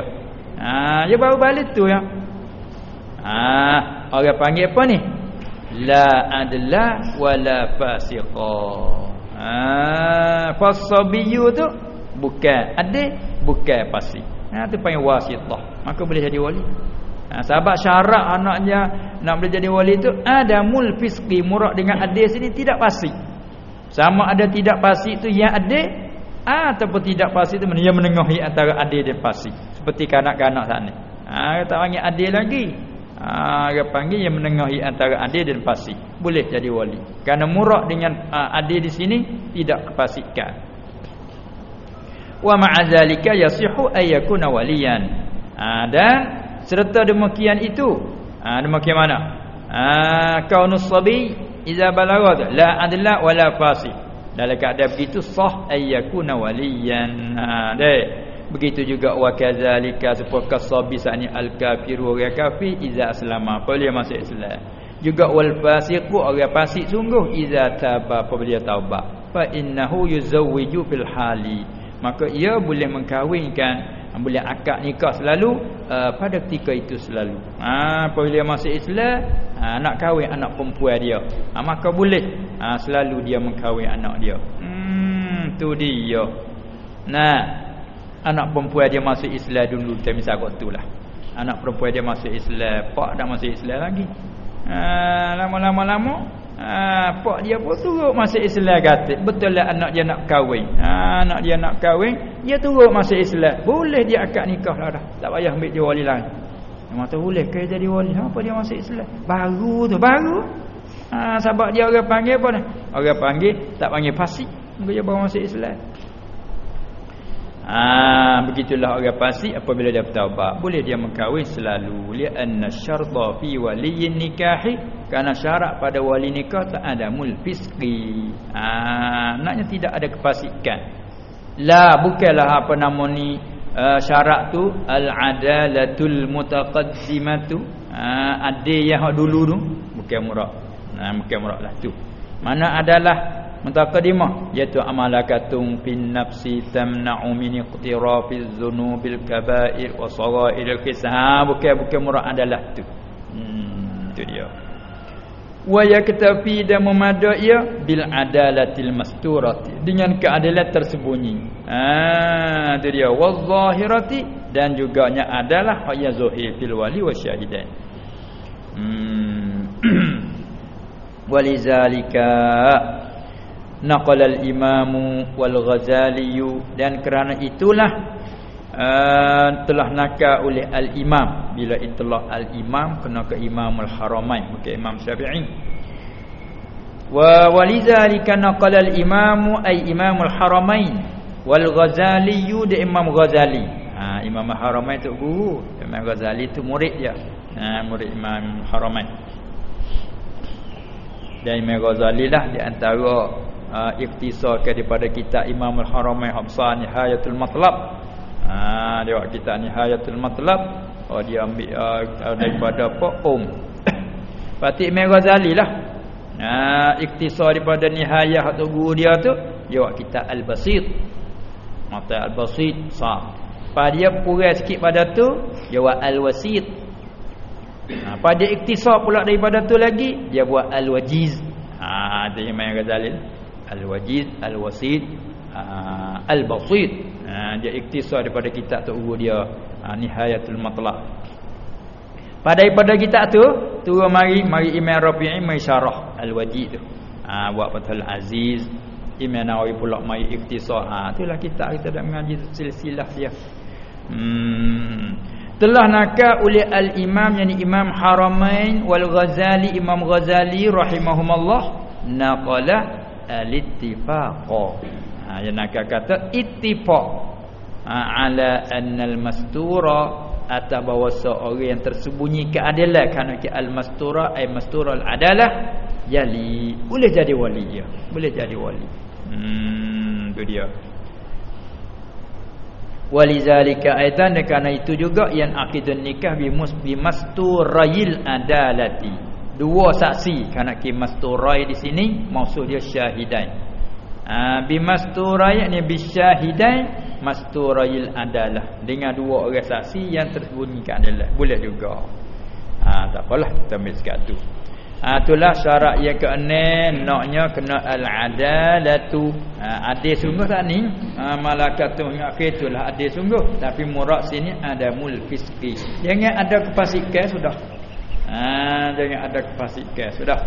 ha dia baru balik tu ya ha orang panggil apa ni la adla wala fasiqa ha fasabiyu tu bukan ada bukan pasti ha tu panggil wasitah maka boleh jadi wali ha, sahabat syarat anaknya nak boleh jadi wali tu adamul fisqi murad dengan adil sini tidak pasti sama ada tidak pasti itu yang ada ataupun tidak pasti itu yang menengahi antara adil dan pasti. Seperti kanak-kanak sana. Ha tak panggil adil lagi. Ha dia panggil yang menengahi antara adil dan pasti. Boleh jadi wali. Karena murak dengan uh, adil di sini tidak kepastikan. Wa ma'azalika yasihu ay yakuna waliyan. Ha, dan serta demikian itu. Ha demikian mana? Ha kaunus sabi Iza balagha la adla wala fasi. Dalam keadaan begitu sah ayyakuna waliyan. Ha deh. Begitu juga wa kadzalika sepoka sabisani al kafiru wa kafir iza aslama apabila masuk Islam. Juga wal fasiqu orang fasik sungguh iza taba apabila taubat. Fa innahu yuzawwiju fil hali. Maka ia boleh mengkahwinkan boleh akad nikah selalu uh, pada ketika itu selalu. Ha apabila masuk Islam, ha, nak kahwin anak perempuan dia. Ha, maka boleh ha, selalu dia mengkahwin anak dia. Hmm tu dia. Nah, anak perempuan dia masuk Islam dulu kita misal kau tulah. Anak perempuan dia masuk Islam, pak dah masuk Islam lagi. Ha lama-lama lama Ha, pak dia pun turut masuk Islam kata. Betul lah anak dia nak kahwin. Ha, anak dia nak kahwin, dia turut masuk Islam. Boleh dia akad nikah lah dah. Tak payah ambil dia wali lain. Memang tu boleh ke jadi wali. Apa dia masuk Islam? Baru tu, baru. Ha, sebab dia orang panggil apa ni? Orang panggil, tak panggil fasik. Dia baru masuk Islam. Ah begitulah orang fasik apabila dia bertaubat. Boleh dia mengkahwin selalu. Li anna syarta fi waliyyin nikahi. Kerana syarat pada wali nikah tak ada mul fisqi. Ah maknanya tidak ada kefasikan. La bukanlah apa nama ni uh, syarat tu. Al adalatul mutaqaddimatu. Ah adil yang dulu tu. Bukan murak. Nah bukan murak lah tu. Mana adalah mutaqaddimah iaitu amalakatum fin nafsi tamna'u min iqtirafiz dzunubil kaba'ir wa sagha'iril kisah bukan bukan murad adalah tu. Hmm tu dia. Wa yaktafi dan memada ia bil adalatil masturati dengan keadilan tersembunyi. Ha tu dia. Wa zahirati dan juga nya adalah ya zahir fil wali wa syahidain. Hmm. Walizalika naqala al-imam wal-ghazali dan kerana itulah uh, telah nakal oleh al-imam. Bila itulah al-imam kena ke imam al-haramain bukan imam syafi'i. Wa walizalika naqala al-imam ay imam al-haramain wal-ghazali de imam ghazali. Ha imam al-haramain tu guru. Imam ghazali tu murid dia. Ha murid imam haramain dan imam ghazali lah di antara uh, iktisar daripada kitab Imam Al-Haramain Hafsah Nihayatul Matlab. Ha dia buat kitab Nihayatul Matlab. Oh dia ambil uh, daripada apa? Um. Fatih Imam Ghazali lah. Ha iktisar daripada Nihayah atau guru dia tu dia buat kitab Al-Basit. Mata Al-Basit sah. Pada dia kurang sikit pada tu dia buat Al-Wasit. Ha, pada iktisar pula daripada tu lagi dia buat Al-Wajiz. Ha tu Imam Ghazali. Al-Wajiz, Al-Wasid, uh, Al-Basid. Uh, dia iktisar daripada kitab tu guru dia uh, Nihayatul Matlaq. Pada daripada kitab tu, turun mari mari Imam Rafi'i syarah Al-Wajiz tu. Uh, buat Fathul Aziz, Imam Nawawi pula mai iktisar. Ha itulah kitab kita dah mengaji silsilah dia. Hmm. Telah nakal oleh al-Imam yani Imam Haramain wal Ghazali Imam Ghazali rahimahumullah naqala al-ittifaq. Ha yang nak kata ittifaq. ha, ala annal mastura atau bahawa seorang yang tersembunyi keadilan kerana ke al mastura ay mastura al adalah yali. Boleh jadi wali ya boleh jadi wali. Hmm tu dia. Walizalika aidan kerana itu juga yang akidun nikah bi musbi masturayil adalati dua saksi kerana ki masturai di sini maksud dia syahidain ah bi masturai ni bi syahidain masturayil adalah. Dengan dua orang saksi yang tersembunyikan adalah. Boleh juga. Ha tak apalah kita ambil sekat tu ha itulah syarat yang keenam. Naknya kena al adalatu ha adil sungguh tak ni? Ha malakatun akhir itulah adil sungguh. Tapi murad sini ada mul fisqi jangan ada kefasikan sudah ha jangan ada kefasikan sudah.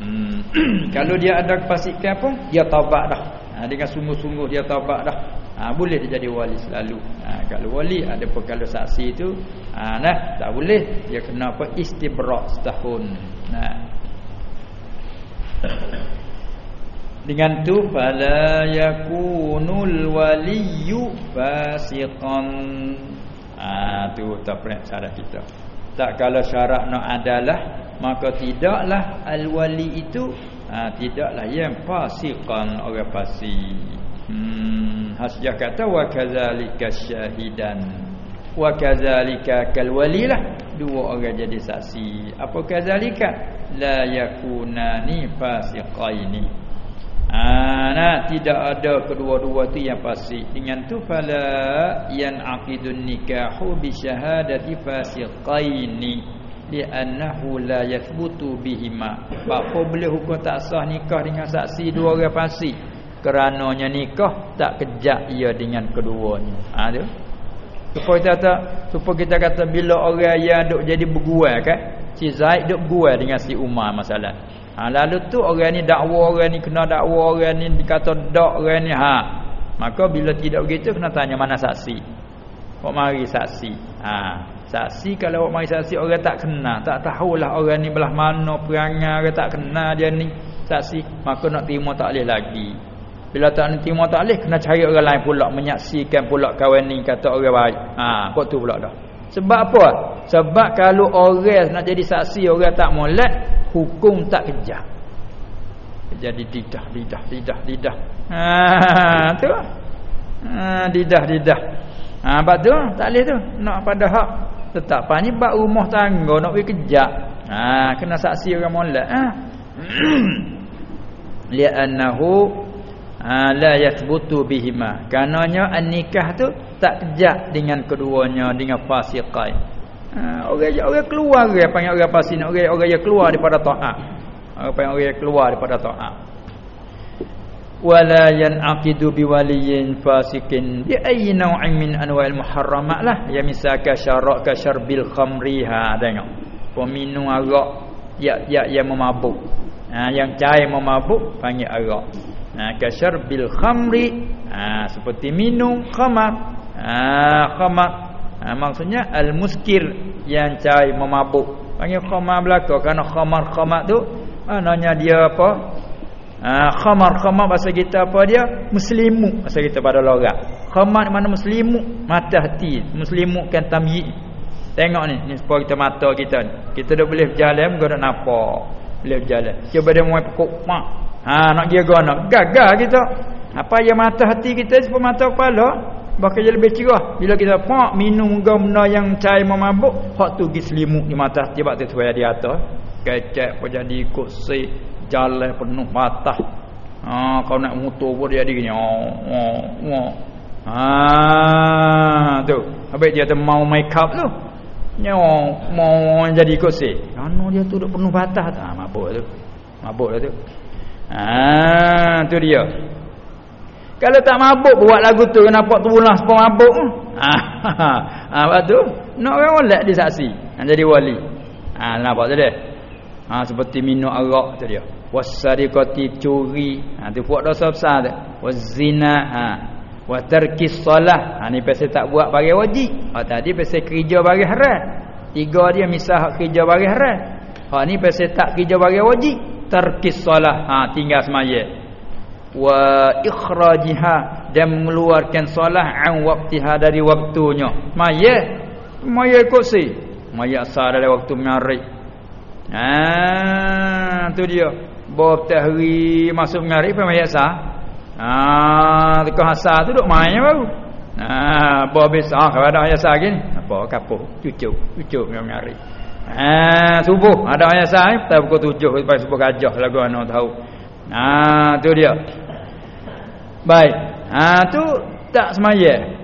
Hmm. kalau dia ada kefasikan pun dia taubat dah. Ha, dengan sungguh-sungguh dia taubat dah. Ha, boleh dia jadi wali selalu. Ha, kalau wali ada perkara saksi itu ha, nah tak boleh. Dia kena apa? Istibrak setahun. Nah. Dengan tu fala yakunul waliyyu fasiqan. Ah tu tak pernah cara kita tak kalau syarat nak adalah maka tidaklah al wali itu ha, tidaklah yang fasiqan orang fasik Hmm, hasjah kata wa kadzalika syahidan. Wa kadzalika kal walilah dua orang jadi saksi. Apa kadzalika? La yakunani fasiqaini. Ah, nah, tidak ada kedua-dua tu yang fasik. Dengan tu fala yan aqidun nikahu bi syahadati fasiqaini li'annahu la yathbutu bihima. Apa boleh hukum tak sah nikah dengan saksi dua orang fasik? kerananya nikah tak kejak ia dengan keduanya ha tu supaya kita kata supaya kita kata bila orang yang duk jadi berguai kan si Zaid duk berguai dengan si Umar masalah ha lalu tu orang ni dakwa orang ni kena dakwa orang ni dikata dak orang ni ha maka bila tidak begitu kena tanya mana saksi kok mari saksi ha saksi kalau awak mari saksi orang tak kenal tak tahulah orang ni belah mana perangai orang tak kenal dia ni saksi maka nak terima tak boleh lagi bila tak nanti mau tak boleh kena cari orang lain pula menyaksikan pula kawan ni kata orang baik. Ha, kok tu pula dah. Sebab apa? Sebab kalau orang nak jadi saksi orang tak molek, hukum tak kejam. Jadi lidah, lidah, lidah, lidah. Ha, tu. Ha, lidah, lidah. Ha, bab tu tak boleh tu. Nak pada hak tetap apa ni bab rumah tangga nak pergi kejap. Ha, kena saksi orang molek. Ha. Li'annahu ha, la yathbutu bihima kananya an-nikah tu tak kejak dengan keduanya dengan fasiqai ha, orang orang keluar orang panggil orang fasik orang orang yang keluar daripada taat orang panggil orang yang keluar daripada taat wala yanaqidu biwaliyin fasikin bi ayyi naw'in min anwa'il muharramat lah. Ya misalka syarak ka syarbil khamri ha tengok. Peminum arak ya ya yang memabuk. Ha, yang cair memabuk panggil arak. Ha, kasyar bil khamri ha, seperti minum khamar. Ha, khamar ha, maksudnya al muskir yang cai memabuk. Panggil khamar belaka. Kerana khamar khamar tu maknanya dia apa? Ha, khamar khamar bahasa kita apa dia? Muslimu bahasa kita pada logat khamar mana muslimu mata hati. Muslimu kan tamyi. Tengok ni ni supaya kita mata kita ni. Kita dah boleh berjalan guna nampak. Boleh berjalan. Cuba dia mau pokok mak. Ha nak jaga nak. Gagal kita. Apa yang mata hati kita sepuluh mata kepala bakal jadi lebih cerah. Bila kita pak minum guna yang cair memabuk hak tu gi selimut di mata. Hati bab tu supaya di atas. Kecek pun jadi ikut si jalan penuh mata. Ha kau nak motor pun dia oh oh oh. Ha tu. Habis dia tu mau make up tu nyo mau jadi ikut si anu dia tu duk penuh batas ah mabuk tu. Mabuk tu. Ah, tu dia. Kalau tak mabuk buat lagu tu nampak tu ulang sepuluh mabuk. Ah, ah, apa tu? Nak orang molek dia saksi. Nak jadi wali. Ah, nampak tu dia. Ah, seperti minum arak tu dia. Wasariqati curi. Ah, tu buat dosa besar tu. Wazina. Ah. Wa tarkis solah. Ah, ni pasal tak buat bagi wajib. Ah, tadi pasal kerja bagi haram. Tiga dia misal kerja bagi haram. Ah, ni pasal tak kerja bagi wajib tarkis solah ha tinggal semaya wa ikhrajiha dan mengeluarkan solat an waktiha dari waktunya. Maya maya kursi. Maya asal dari waktu mengarik ha tu dia. Bawa hari masuk mengarik apa maya asal ha tu asal tu duk main baru. Ha bawa besar kalau ada maya asal gini. Apa kapuh cucuk cucuk mengarik ha subuh ada asal tak pukul 7 sampai subuh gajah lagu anak tahu. Ha tu dia baik. Ha tu tak semaya.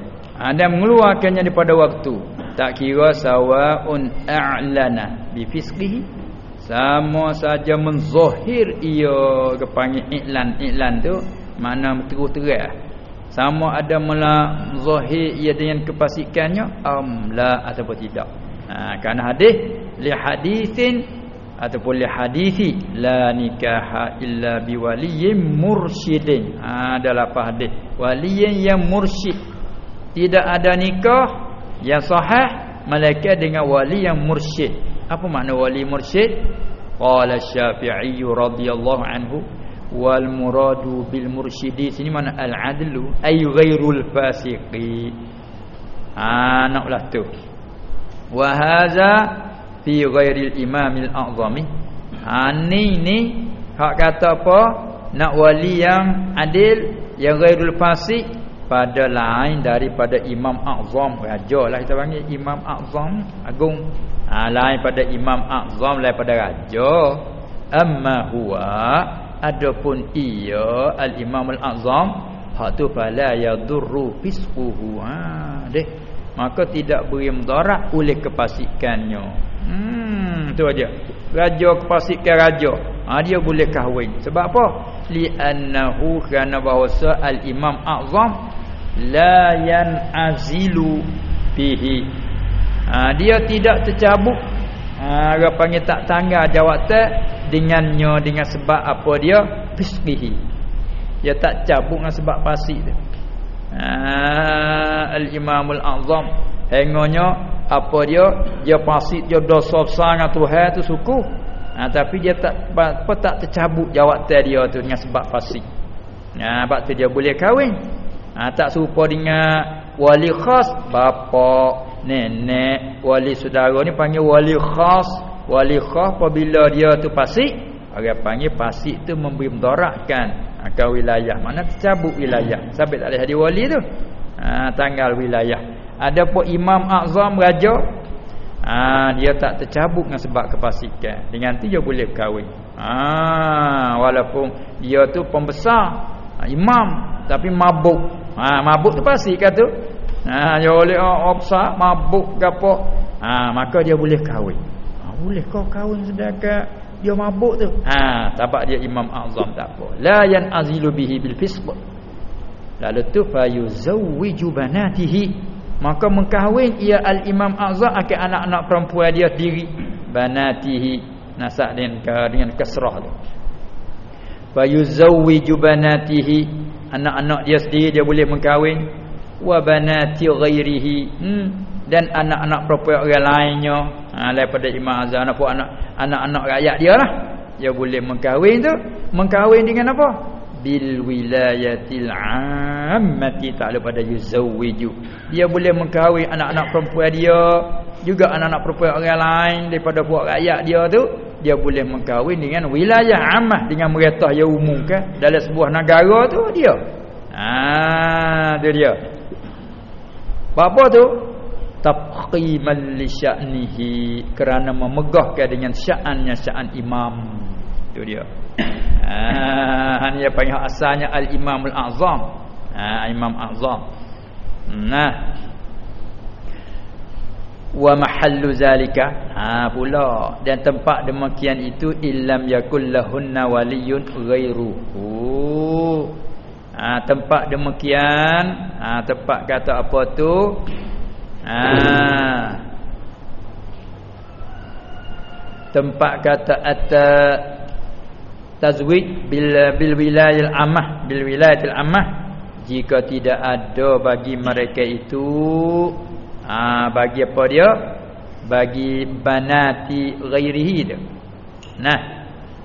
Ha, dan mengeluarkannya daripada waktu. Tak kira sawaun a'lana bi fisqihi sama saja menzahir ia kepanggil iklan iklan tu mana terus terang sama ada mula zahir ia dengan kepasikannya am la ataupun tidak. Ha kerana hadis li hadithin ataupun li hadisi la nikaha illa biwaliyyin mursyidin. Ha adalah hadis waliyin yang mursyid. Tidak ada nikah yang sahih malaikat dengan wali yang mursyid. Apa makna wali mursyid? Qala syafi'i radhiyallahu anhu wal muradu bil mursyidi. Sini mana? Al adlu ay ghairul fasiqi. Ha naklah tu. Wa hadza fi ghairil imamil a'zami. Ha ni ni hak kata apa? Nak wali yang adil yang ghairul fasik pada lain daripada imam a'zam. Raja lah kita panggil imam a'zam. Agung. Ha lain pada imam a'zam lain pada raja. Amma huwa adapun ia al imam al a'zam hak tu fala yadurru fisquhu. Ha deh. Maka tidak beri mudarat oleh kepasikannya Hmm tu aja. Raja kepastikan raja. Ha, dia boleh kahwin. Sebab apa? Li annahu kana bahasa al imam azam la yanazilu bihi. Ha, dia tidak tercabut. Ha orang panggil tak tangga jawatan dengannya dengan sebab apa dia? Fisqihi. Dia tak cabut dengan sebab pasik tu. Ha, al imamul azam hengonya apa dia? Dia pasti dia dosa besar dengan Tuhan tu suku. Ha, tapi dia tak apa tak tercabut jawatan dia tu dengan sebab fasik. Ha, sebab tu dia boleh kahwin. Ha, tak serupa dengan wali khas bapa nenek wali saudara ni panggil wali khas. Wali khas apabila dia tu fasik orang panggil fasik tu memberi mudaratkan akan wilayah. Mana tercabut wilayah? Sampai tak ada hadir wali tu? Ha, tanggal wilayah ada pun imam azam raja ha, dia tak tercabut dengan sebab kepasikan dengan tu dia boleh kahwin. Ha, walaupun dia tu pembesar ha, imam tapi mabuk. Ha, mabuk tu pasti kata ha, dia boleh oh, oh, besar mabuk ke apa. Ha, maka dia boleh kahwin. Ha, boleh kau kahwin sedangkan dia mabuk tu. Ha, tapak dia imam azam tak apa. La yan azilu bihi bil fisq. Lalu tu fayuzawwiju banatihi maka mengkahwin ia al-imam azza akan anak-anak perempuan dia diri. Banatihi. Nasab dengan dengan kasrah tu fa yuzawwiju banatihi. Anak-anak dia sendiri dia boleh mengkahwin. Wa banati ghairihi. Hmm. dan anak-anak perempuan orang lainnya. Ha, daripada imam azza. Anak anak-anak rakyat dia lah. Dia boleh mengkahwin tu. Mengkahwin dengan apa bil wilayatil ammati ta'ala pada yuzawwiju. Dia boleh mengkahwin anak-anak perempuan dia juga anak-anak perempuan orang lain daripada buat rakyat dia tu dia boleh mengkahwin dengan wilayah ammah dengan mereka yang umum kan dalam sebuah negara tu dia. Ha tu dia. Apa tu? Tafqiman li sya'nihi kerana memegahkan dengan sya'annya sya'an imam. Tu dia Ha ni dia panggil asalnya al-Imam al-Azam. Ha Imam Azam. Nah. Wa mahallu zalika ha pula dan tempat demikian itu illam yakul lahunna waliyun ghairuhu. Ha tempat demikian ha tempat kata apa tu? Ha tempat kata ata tazwij bil bil wilayah amah bil wilayah amah. Jika tidak ada bagi mereka itu ha, bagi apa dia? Bagi banati ghairihi dia. Nah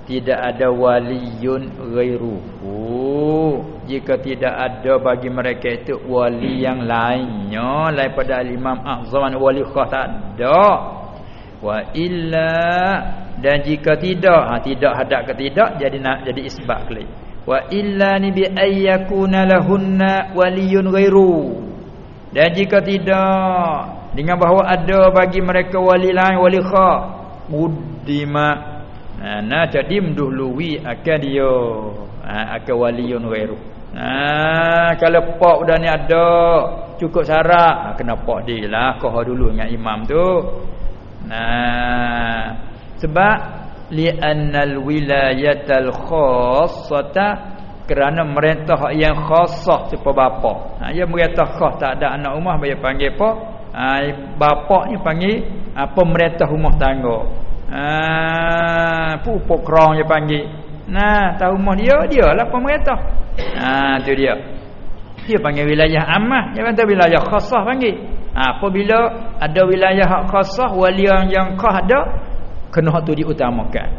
tidak ada waliyun ghairuhu. Jika tidak ada bagi mereka itu wali yang lainnya daripada Imam Azam wali khas tak ada. Wa illa dan jika tidak ha, tidak hadap ke tidak jadi nak jadi isbat kali wa illa ni bi ayyakuna lahunna waliyun ghairu. Dan jika tidak dengan bahawa ada bagi mereka wali lain wali khas muddima. Nah, nah jadi mendahului akan dia ha, akan waliyun ghairu. Nah, kalau pak dah ni ada cukup syarat, ha, kena pak dia lah kau dulu dengan imam tu. Nah, sebab li'annal wilayatal khassata kerana merintah yang khassah siapa bapa. Ha dia merintah khas tak ada anak rumah dia panggil apa? Ha bapa ni panggil ha, pemerintah rumah tangga. Ha pupu krong dia panggil. Nah, tahu rumah dia dia lah pemerintah. Ha tu dia. Dia panggil wilayah ammah, dia panggil wilayah khassah panggil. Ha, apabila ada wilayah hak khassah wali yang khas ada kena tu diutamakan.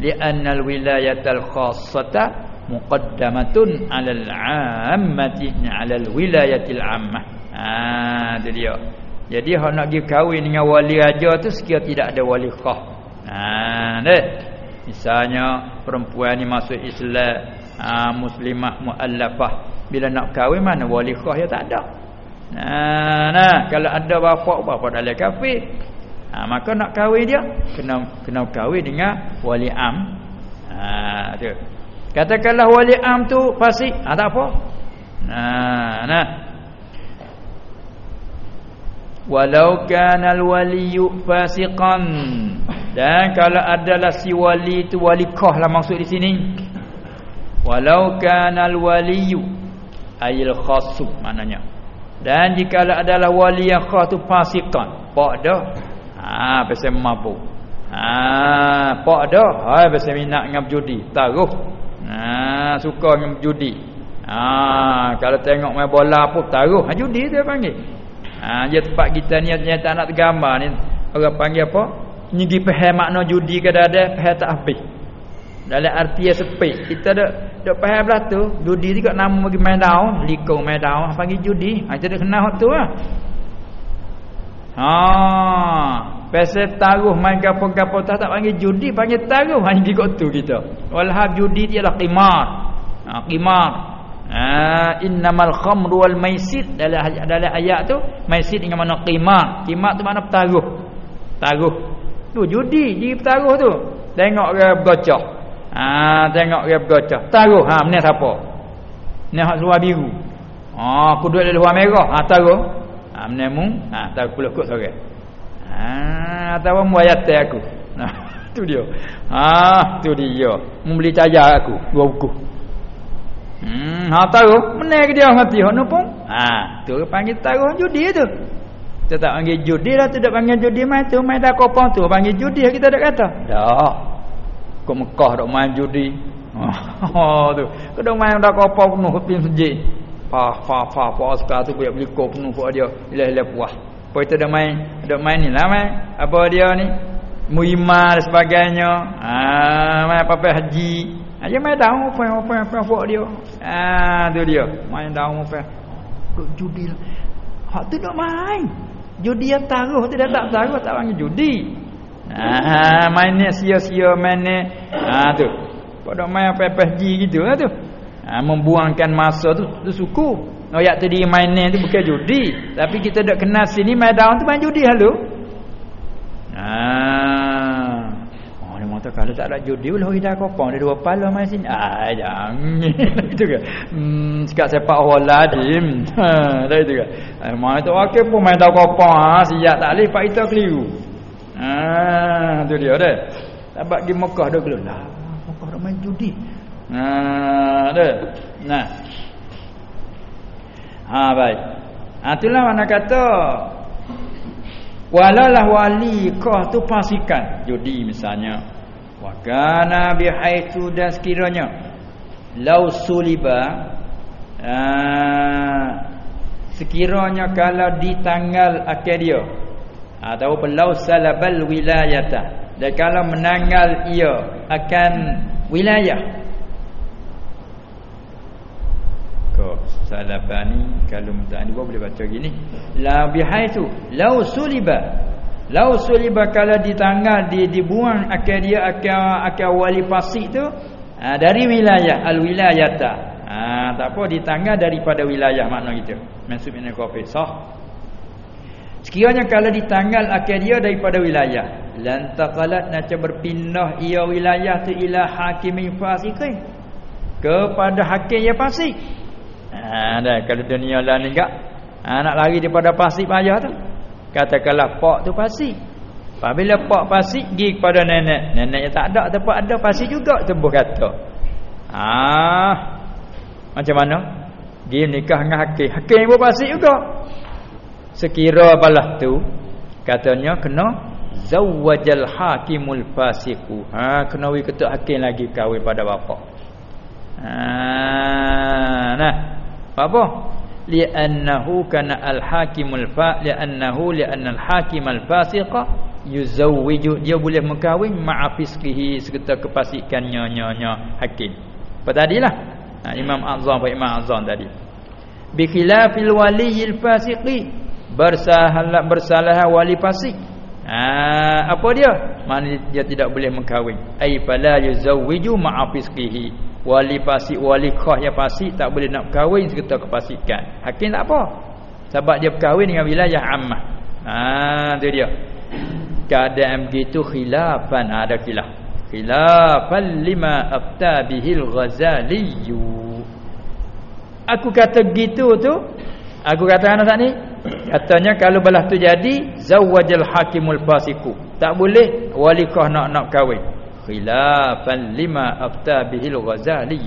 Li'anna al-wilayatal khassata muqaddamatun 'ala al-'ammati 'ala al-wilayatil 'ammah. Ha tu dia. Jadi hak nak pergi kahwin dengan wali raja tu sekiranya tidak ada wali khas ha deh misalnya perempuan ni masuk Islam ha, muslimah muallafah. Bila nak kahwin mana wali khas ya tak ada. Nah, nah kalau ada bapa bapa dalam kafir. Ha, maka nak kahwin dia kena kena kahwin dengan wali am. Ha tu. Katakanlah wali am tu fasik, ha, tak apa. Nah, nah. Walau kana al-waliyu fasiqan. Dan kalau adalah si wali tu wali kah lah maksud di sini. Walau kana al-waliyu ayil khasu maknanya. Dan jika adalah wali yang khas tu fasikan, pak dah. Ha pasal mampu. Ha pak dah, ha pasal minat dengan berjudi, taruh. Ha suka dengan berjudi. Ha kalau tengok main bola pun taruh, ha judi dia panggil. Ha dia tempat kita ni tak nak tergambar ni orang panggil apa? Nyigi faham makna judi kadang-kadang faham tak habis. Dalam arti yang sepik Kita dah Duk faham belah tu Judi ni kat nama bagi main daun Likung main daun Panggil judi ha, Kita dah kenal tu lah Haa Pasal taruh main gapo-gapo tak tak panggil judi Panggil taruh. Hanya ikut tu kita. Walhab judi dia adalah qimar. Ha, Qimar. Ha, Innamal khamru wal maisid dalam, dalam ayat tu Maisid dengan mana qimar. Qimar tu mana petaruh. Taruh Tu judi Jadi petaruh tu. Tengok ke bergocok Ha tengok dia berkaca. Taruh ha meneh siapa? Meneh hak luar biru. Ha aku duduk di luar merah. Ha taruh. Ha meneh mu. Ha taruh pula kok sore. Ha atau mu ayat aku. Nah tu dia. Ha tu dia. Mu beli cahaya aku dua buku. Hmm ha taruh meneh ke dia mati hok nopong. Ha tu panggil taruh judi tu. Kita tak panggil judi lah tidak panggil judi mai tu mai dah kopong tu panggil judi kita dak kata. Dah ke Mekah dok main judi. Oh tu. Ke dok main dak apa penuh pin masjid. Pa pa pa pa sekarang tu boleh beli kau penuh buat dia. Ilah-ilah puas. Apa itu dak main? Dak main ni lah main. Apa dia ni? Muhimah dan sebagainya. Ah, main apa-apa haji. Aja main daun apa apa apa buat dia. Ah, tu dia. Main daun apa. Duk judi lah. Hak tu dak main. Judi yang taruh tu dah tak taruh tak panggil judi. Ha main ni sia-sia main ni. Ha tu. Pada main apa-apa gitu lah tu. Ha membuangkan masa tu tu suku. Ayat tadi main ni tu bukan judi, tapi kita dak kenal sini main daun tu main judi halu. Ha. Oh ni mata kalau tak ada judi lah kita kopong dia dua pala main sini. Ah jangan. itu ke. Hmm sekat sepak bola dim. Ha dah itu ke. Eh, main tu okey pun main daun kopong ha siap tak leh pak kita keliru. Ah, tu dia dah. Dapat di Mekah dah keluar. Lah, Mekah dah main judi. Nah, dah. Nah. Ha, baik. Ha, itulah mana kata walalah wali kau tu pasikan judi misalnya. Wa kana bihaitsu dan sekiranya lau suliba ah sekiranya kalau di tanggal akhir dia atau pelau salabal wilayata dan kalau menanggal ia akan wilayah salabani kalau muta'ani boleh baca gini. La bihaitu law suliba. Law suliba kalau ditanggal di dibuang akal dia akal akal wali fasik tu ha, dari wilayah al wilayata ha, tak apa ditanggal daripada wilayah makna gitu maksud ini kopi sah. Sekiranya kalau ditanggal akal dia daripada wilayah lan taqalat nak berpindah ia wilayah tu ila hakimin fasiqin kepada hakim yang fasik Ha dah kalau dunia lain enggak ha, nak lari daripada pasik payah tu. Katakanlah pak tu pasik. Apabila pak pasik pergi kepada nenek, nenek tak ada tempat ada pasik juga tembuh kata. Ah. Macam mana? Dia nikah dengan hakim. Hakim pun pasik juga. Sekira balah tu katanya kena zawwajal hakimul fasiku. Ha kena wi ketuk hakim lagi kahwin pada bapak. Ha nah apa? Li'annahu kana al-hakimul fa li'annahu li'anna al-hakim al-fasiqa yuzawwiju dia boleh mengkahwin ma'a fisqihi serta kepasikannya nyonya hakim. Apa tadilah? Ha, Imam Azam Pak Imam Azam tadi. Bi khilafil waliyil fasiqi bersalah bersalah wali fasik. Ha, apa dia? Mana dia tidak boleh mengkahwin. Ai fala yuzawwiju ma'a fisqihi wali pasik wali khah yang pasik tak boleh nak berkahwin serta kepasikan hakim tak apa. Sebab dia berkahwin dengan wilayah ammah. Ha tu dia. Keadaan begitu khilafan ha, ada khilaf. Khilafan lima afta bihil ghazali aku kata gitu tu aku kata anak tak ni katanya kalau balah tu jadi zawajal hakimul fasiku. Tak boleh wali khah nak nak kahwin khilafan lima afta bihil ghazali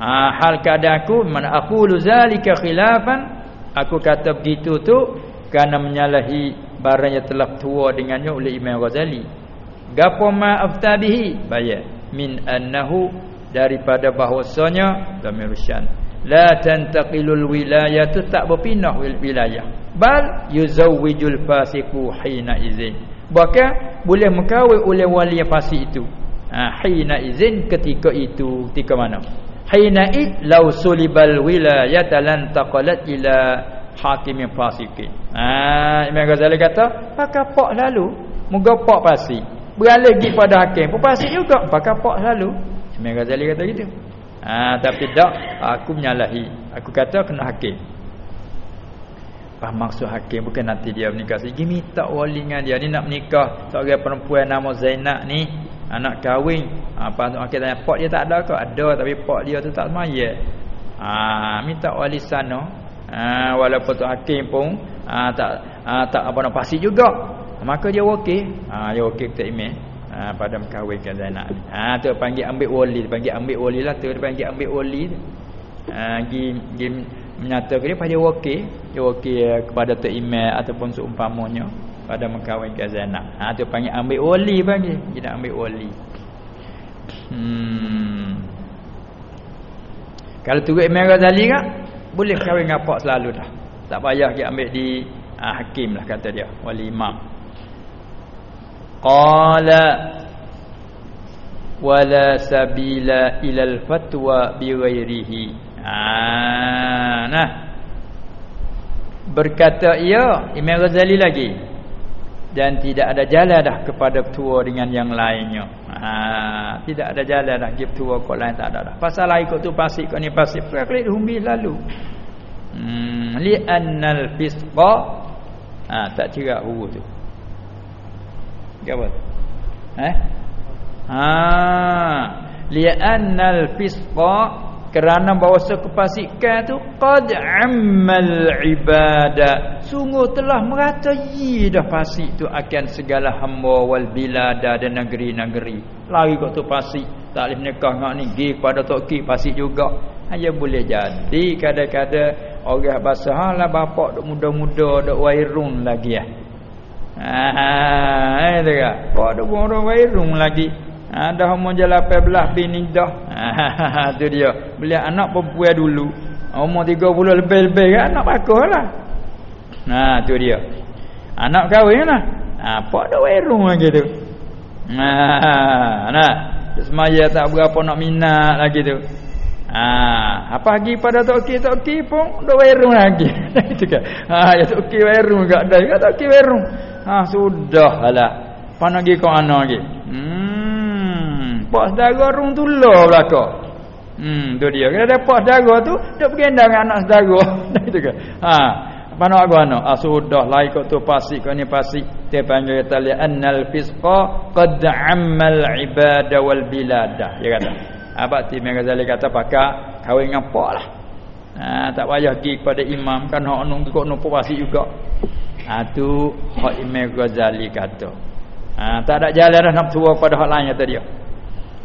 ha, hal keadaan aku? Mana aku zalika khilafan? Aku kata begitu tu kerana menyalahi barang yang telah tua dengannya oleh Imam Ghazali. Gapo ma afta bihi? Bayar. Min annahu daripada bahwasanya damirusyan la tantaqilul wilayatu tak berpindah wilayah. Bal yuzawwijul fasiqu hina izin bahkan boleh mengkahwin oleh wali yang fasik itu. Ha hina izin ketika itu ketika mana? Hina id law sulibal wilayata lan taqalat ila hakim yang fasikin. Ha Imam Ghazali kata pakai pak lalu moga pak fasik beralih pergi pada hakim pun fasik juga pakai pak lalu. Imam Ghazali kata gitu. Ha tapi tak aku menyalahi. Aku kata kena hakim apa maksud hakim? Bukan nanti dia menikah segi minta wali dengan dia. Ni nak menikah seorang perempuan nama Zainab ni. Anak kahwin. Apa tu hakim tanya pak dia tak ada ke ada tapi pak dia tu tak semaya. Ha, minta wali sana ha, walaupun tu hakim pun ha, tak ha, tak apa nak pasti juga. Maka dia okey ha, dia okey kita email ha, pada kahwinkan Zainab ni. Ha, tu panggil ambil wali. Panggil ambil wali lah tu. Panggil ambil wali ha, gi, gi menyatakan pada wakil. Dia wakil eh, kepada tok imam ataupun seumpamanya pada mengkahwinkan Zainab. Ha tu panggil ambil wali panggil. Dia nak ambil wali. Hmm. Kalau turut Imam Ghazali kan boleh dengan pak selalu dah. Tak payah dia ambil di ha, hakim lah kata dia wali imam. Qala wala sabila ilal fatwa bi ghairihi Ha, nah. Berkata ia Imam Ghazali lagi dan tidak ada jalan dah kepada tua dengan yang lainnya. Ha, tidak ada jalan dah ke tua kau lain tak ada dah. Pasal lain kau tu pasik kau ni pasik perkelit humbi lalu. Hmm, li annal fisqa ha, tak cerak huru tu. Apa? Eh? Ha, li annal fisqa kerana bahawa kepasikan tu qad ammal ibadah sungguh telah meratai dah pasik tu akan segala hamba wal bilada dan negeri-negeri. Lari kau tu pasik tak boleh menikah ngak ni pergi kepada toki pasik juga. Hanya boleh jadi kadang-kadang orang bahasa hala bapak duk muda-muda duk wairun lagi ya ha itu kan bapak duk muda wairun lagi. Ha dah umur je 18 bini dah. Ha tu dia. Beli anak perempuan dulu. Umur 30 lebih-lebih kan anak baguslah. Ha tu dia. Anak kahwin lah. Ha pak dah werung lagi tu. Ha nah. Semaya tak berapa nak minat lagi tu. Ha, apa lagi pada tak okey pun dah werung lagi. Itu kan. Ha, ya okey werung gak ada. Tak okey werung. Ha, sudahlah. Pan lagi kau ana lagi. Hmm, pak saudara rung tu lah belaka. Hmm, tu dia. Kalau ada pak saudara tu, duk bergendang dengan anak saudara. Itu kan. Ha, mana aku ana? Ah sudah lai kau tu pasik kau ni pasik. Dia panggil kata li annal fisqa qad ammal ibada wal bilada. Dia kata. Abad Timur Ghazali kata pakak kahwin dengan pak lah. Ha, tak payah pergi kepada imam kan hak nung kok nung pasti juga. Ha tu hak Imam Ghazali kata. Ha, tak ada jalan dah nak tua pada hak lain kata dia.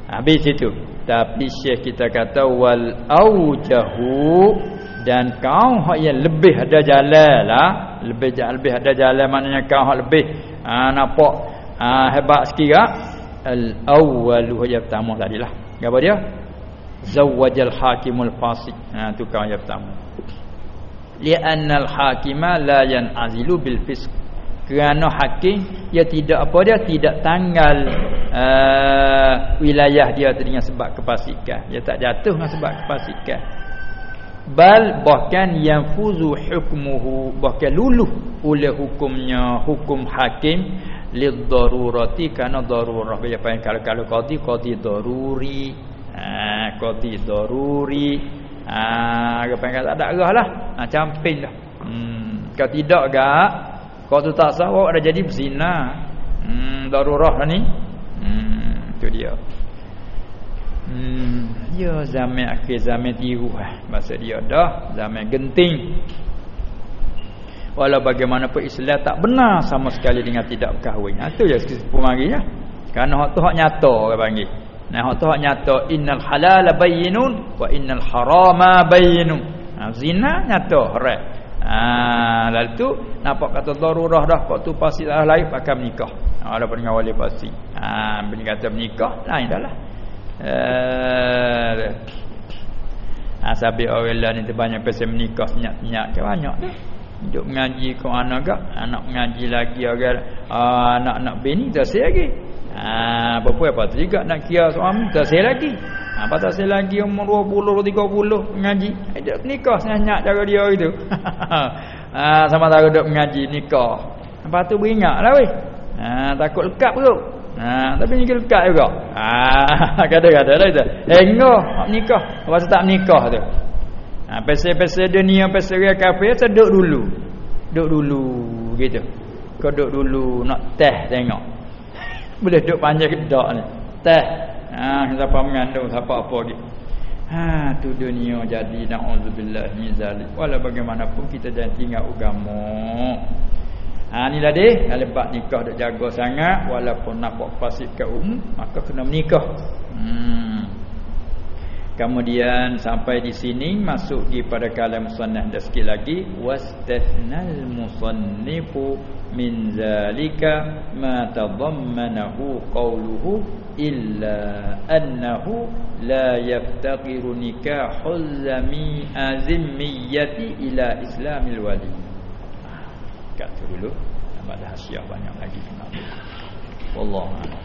Habis itu. Tapi Syekh kita kata wal aujahu dan kau yang lebih ada jalan lah. Lebih lebih ada jalan maknanya kau hak lebih ha, nampak ha, hebat sikit ah. Al awwalu yang pertama tadilah. Apa dia? Zawwajal hakimul fasik. Ha kau yang pertama. Li'anna al-hakima la yan'azilu bil fisq. Kerana hakim dia tidak apa dia tidak tanggal uh, wilayah dia dengan sebab kefasikan. Dia tak jatuh dengan sebab kefasikan. Bal bahkan yang fuzu hukmuhu bahkan luluh oleh hukumnya hukum hakim lid darurati kana darurah. Dia panggil kalau kalau qadi qadi daruri. Ha qadi daruri. Ha dia panggil tak ada arah lah. Ha camping dah. Hmm kalau tidak gak kau tu tak sah awak dah jadi berzina hmm darurah ni hmm tu dia hmm ya zaman akhir zaman tiru lah masa dia dah zaman genting Walau bagaimanapun Islam tak benar sama sekali dengan tidak berkahwin. Ha, je pemari ya. Kerana hak tu hak nyata orang panggil. Nah hak tu hak nyata innal halala bayyinun wa innal harama bayyinun. Ha, zina nyata haram. Ha, lalu tu nampak kata darurah dah kau tu pasti dah lain pakai menikah. Ha, ada dengan wali pasti. Ha, bini kata menikah lain dah lah. Eh Ha, sabi orang lain ni banyak pasal menikah senyap-senyap ke banyak dah. Duk mengaji ke anak gak, anak mengaji lagi agar uh, anak-anak bini tak saya lagi. Ah uh, apa tu juga nak kira suami tak saya lagi. Uh, tak saya lagi umur 20 30 mengaji. Dia nikah senyak cara dia itu. ah sama tahu duk mengaji nikah. Apa tu beringatlah weh. Ah takut lekat perut. Ha, tapi ni lekat juga. Ah, kata-kata dah itu. Eh, enggak nikah. Apa tak nikah tu? Ha, pasal-pasal dunia pasal dia kafir seduk dulu. Duk dulu gitu. Kau duk dulu nak teh tengok. Boleh duk panjang ke dak ni. Teh. Ha siapa mengandung siapa apa gitu. Ha tu dunia jadi naudzubillah min zalik. Walau bagaimanapun kita jangan tinggal agama. Ha ni lah deh, kalau bab nikah dak jaga sangat walaupun nampak fasik ke umum, maka kena menikah. Hmm. Kemudian sampai di sini masuk di pada kalam musannaf dan sikit lagi wastathnal musannifu min zalika ma tadammanahu qawluhu illa annahu la yaftaqiru nikahul zami azimmiyati ila islamil wali. Kat dulu. Nampak dah banyak lagi. Wallahu a'lam.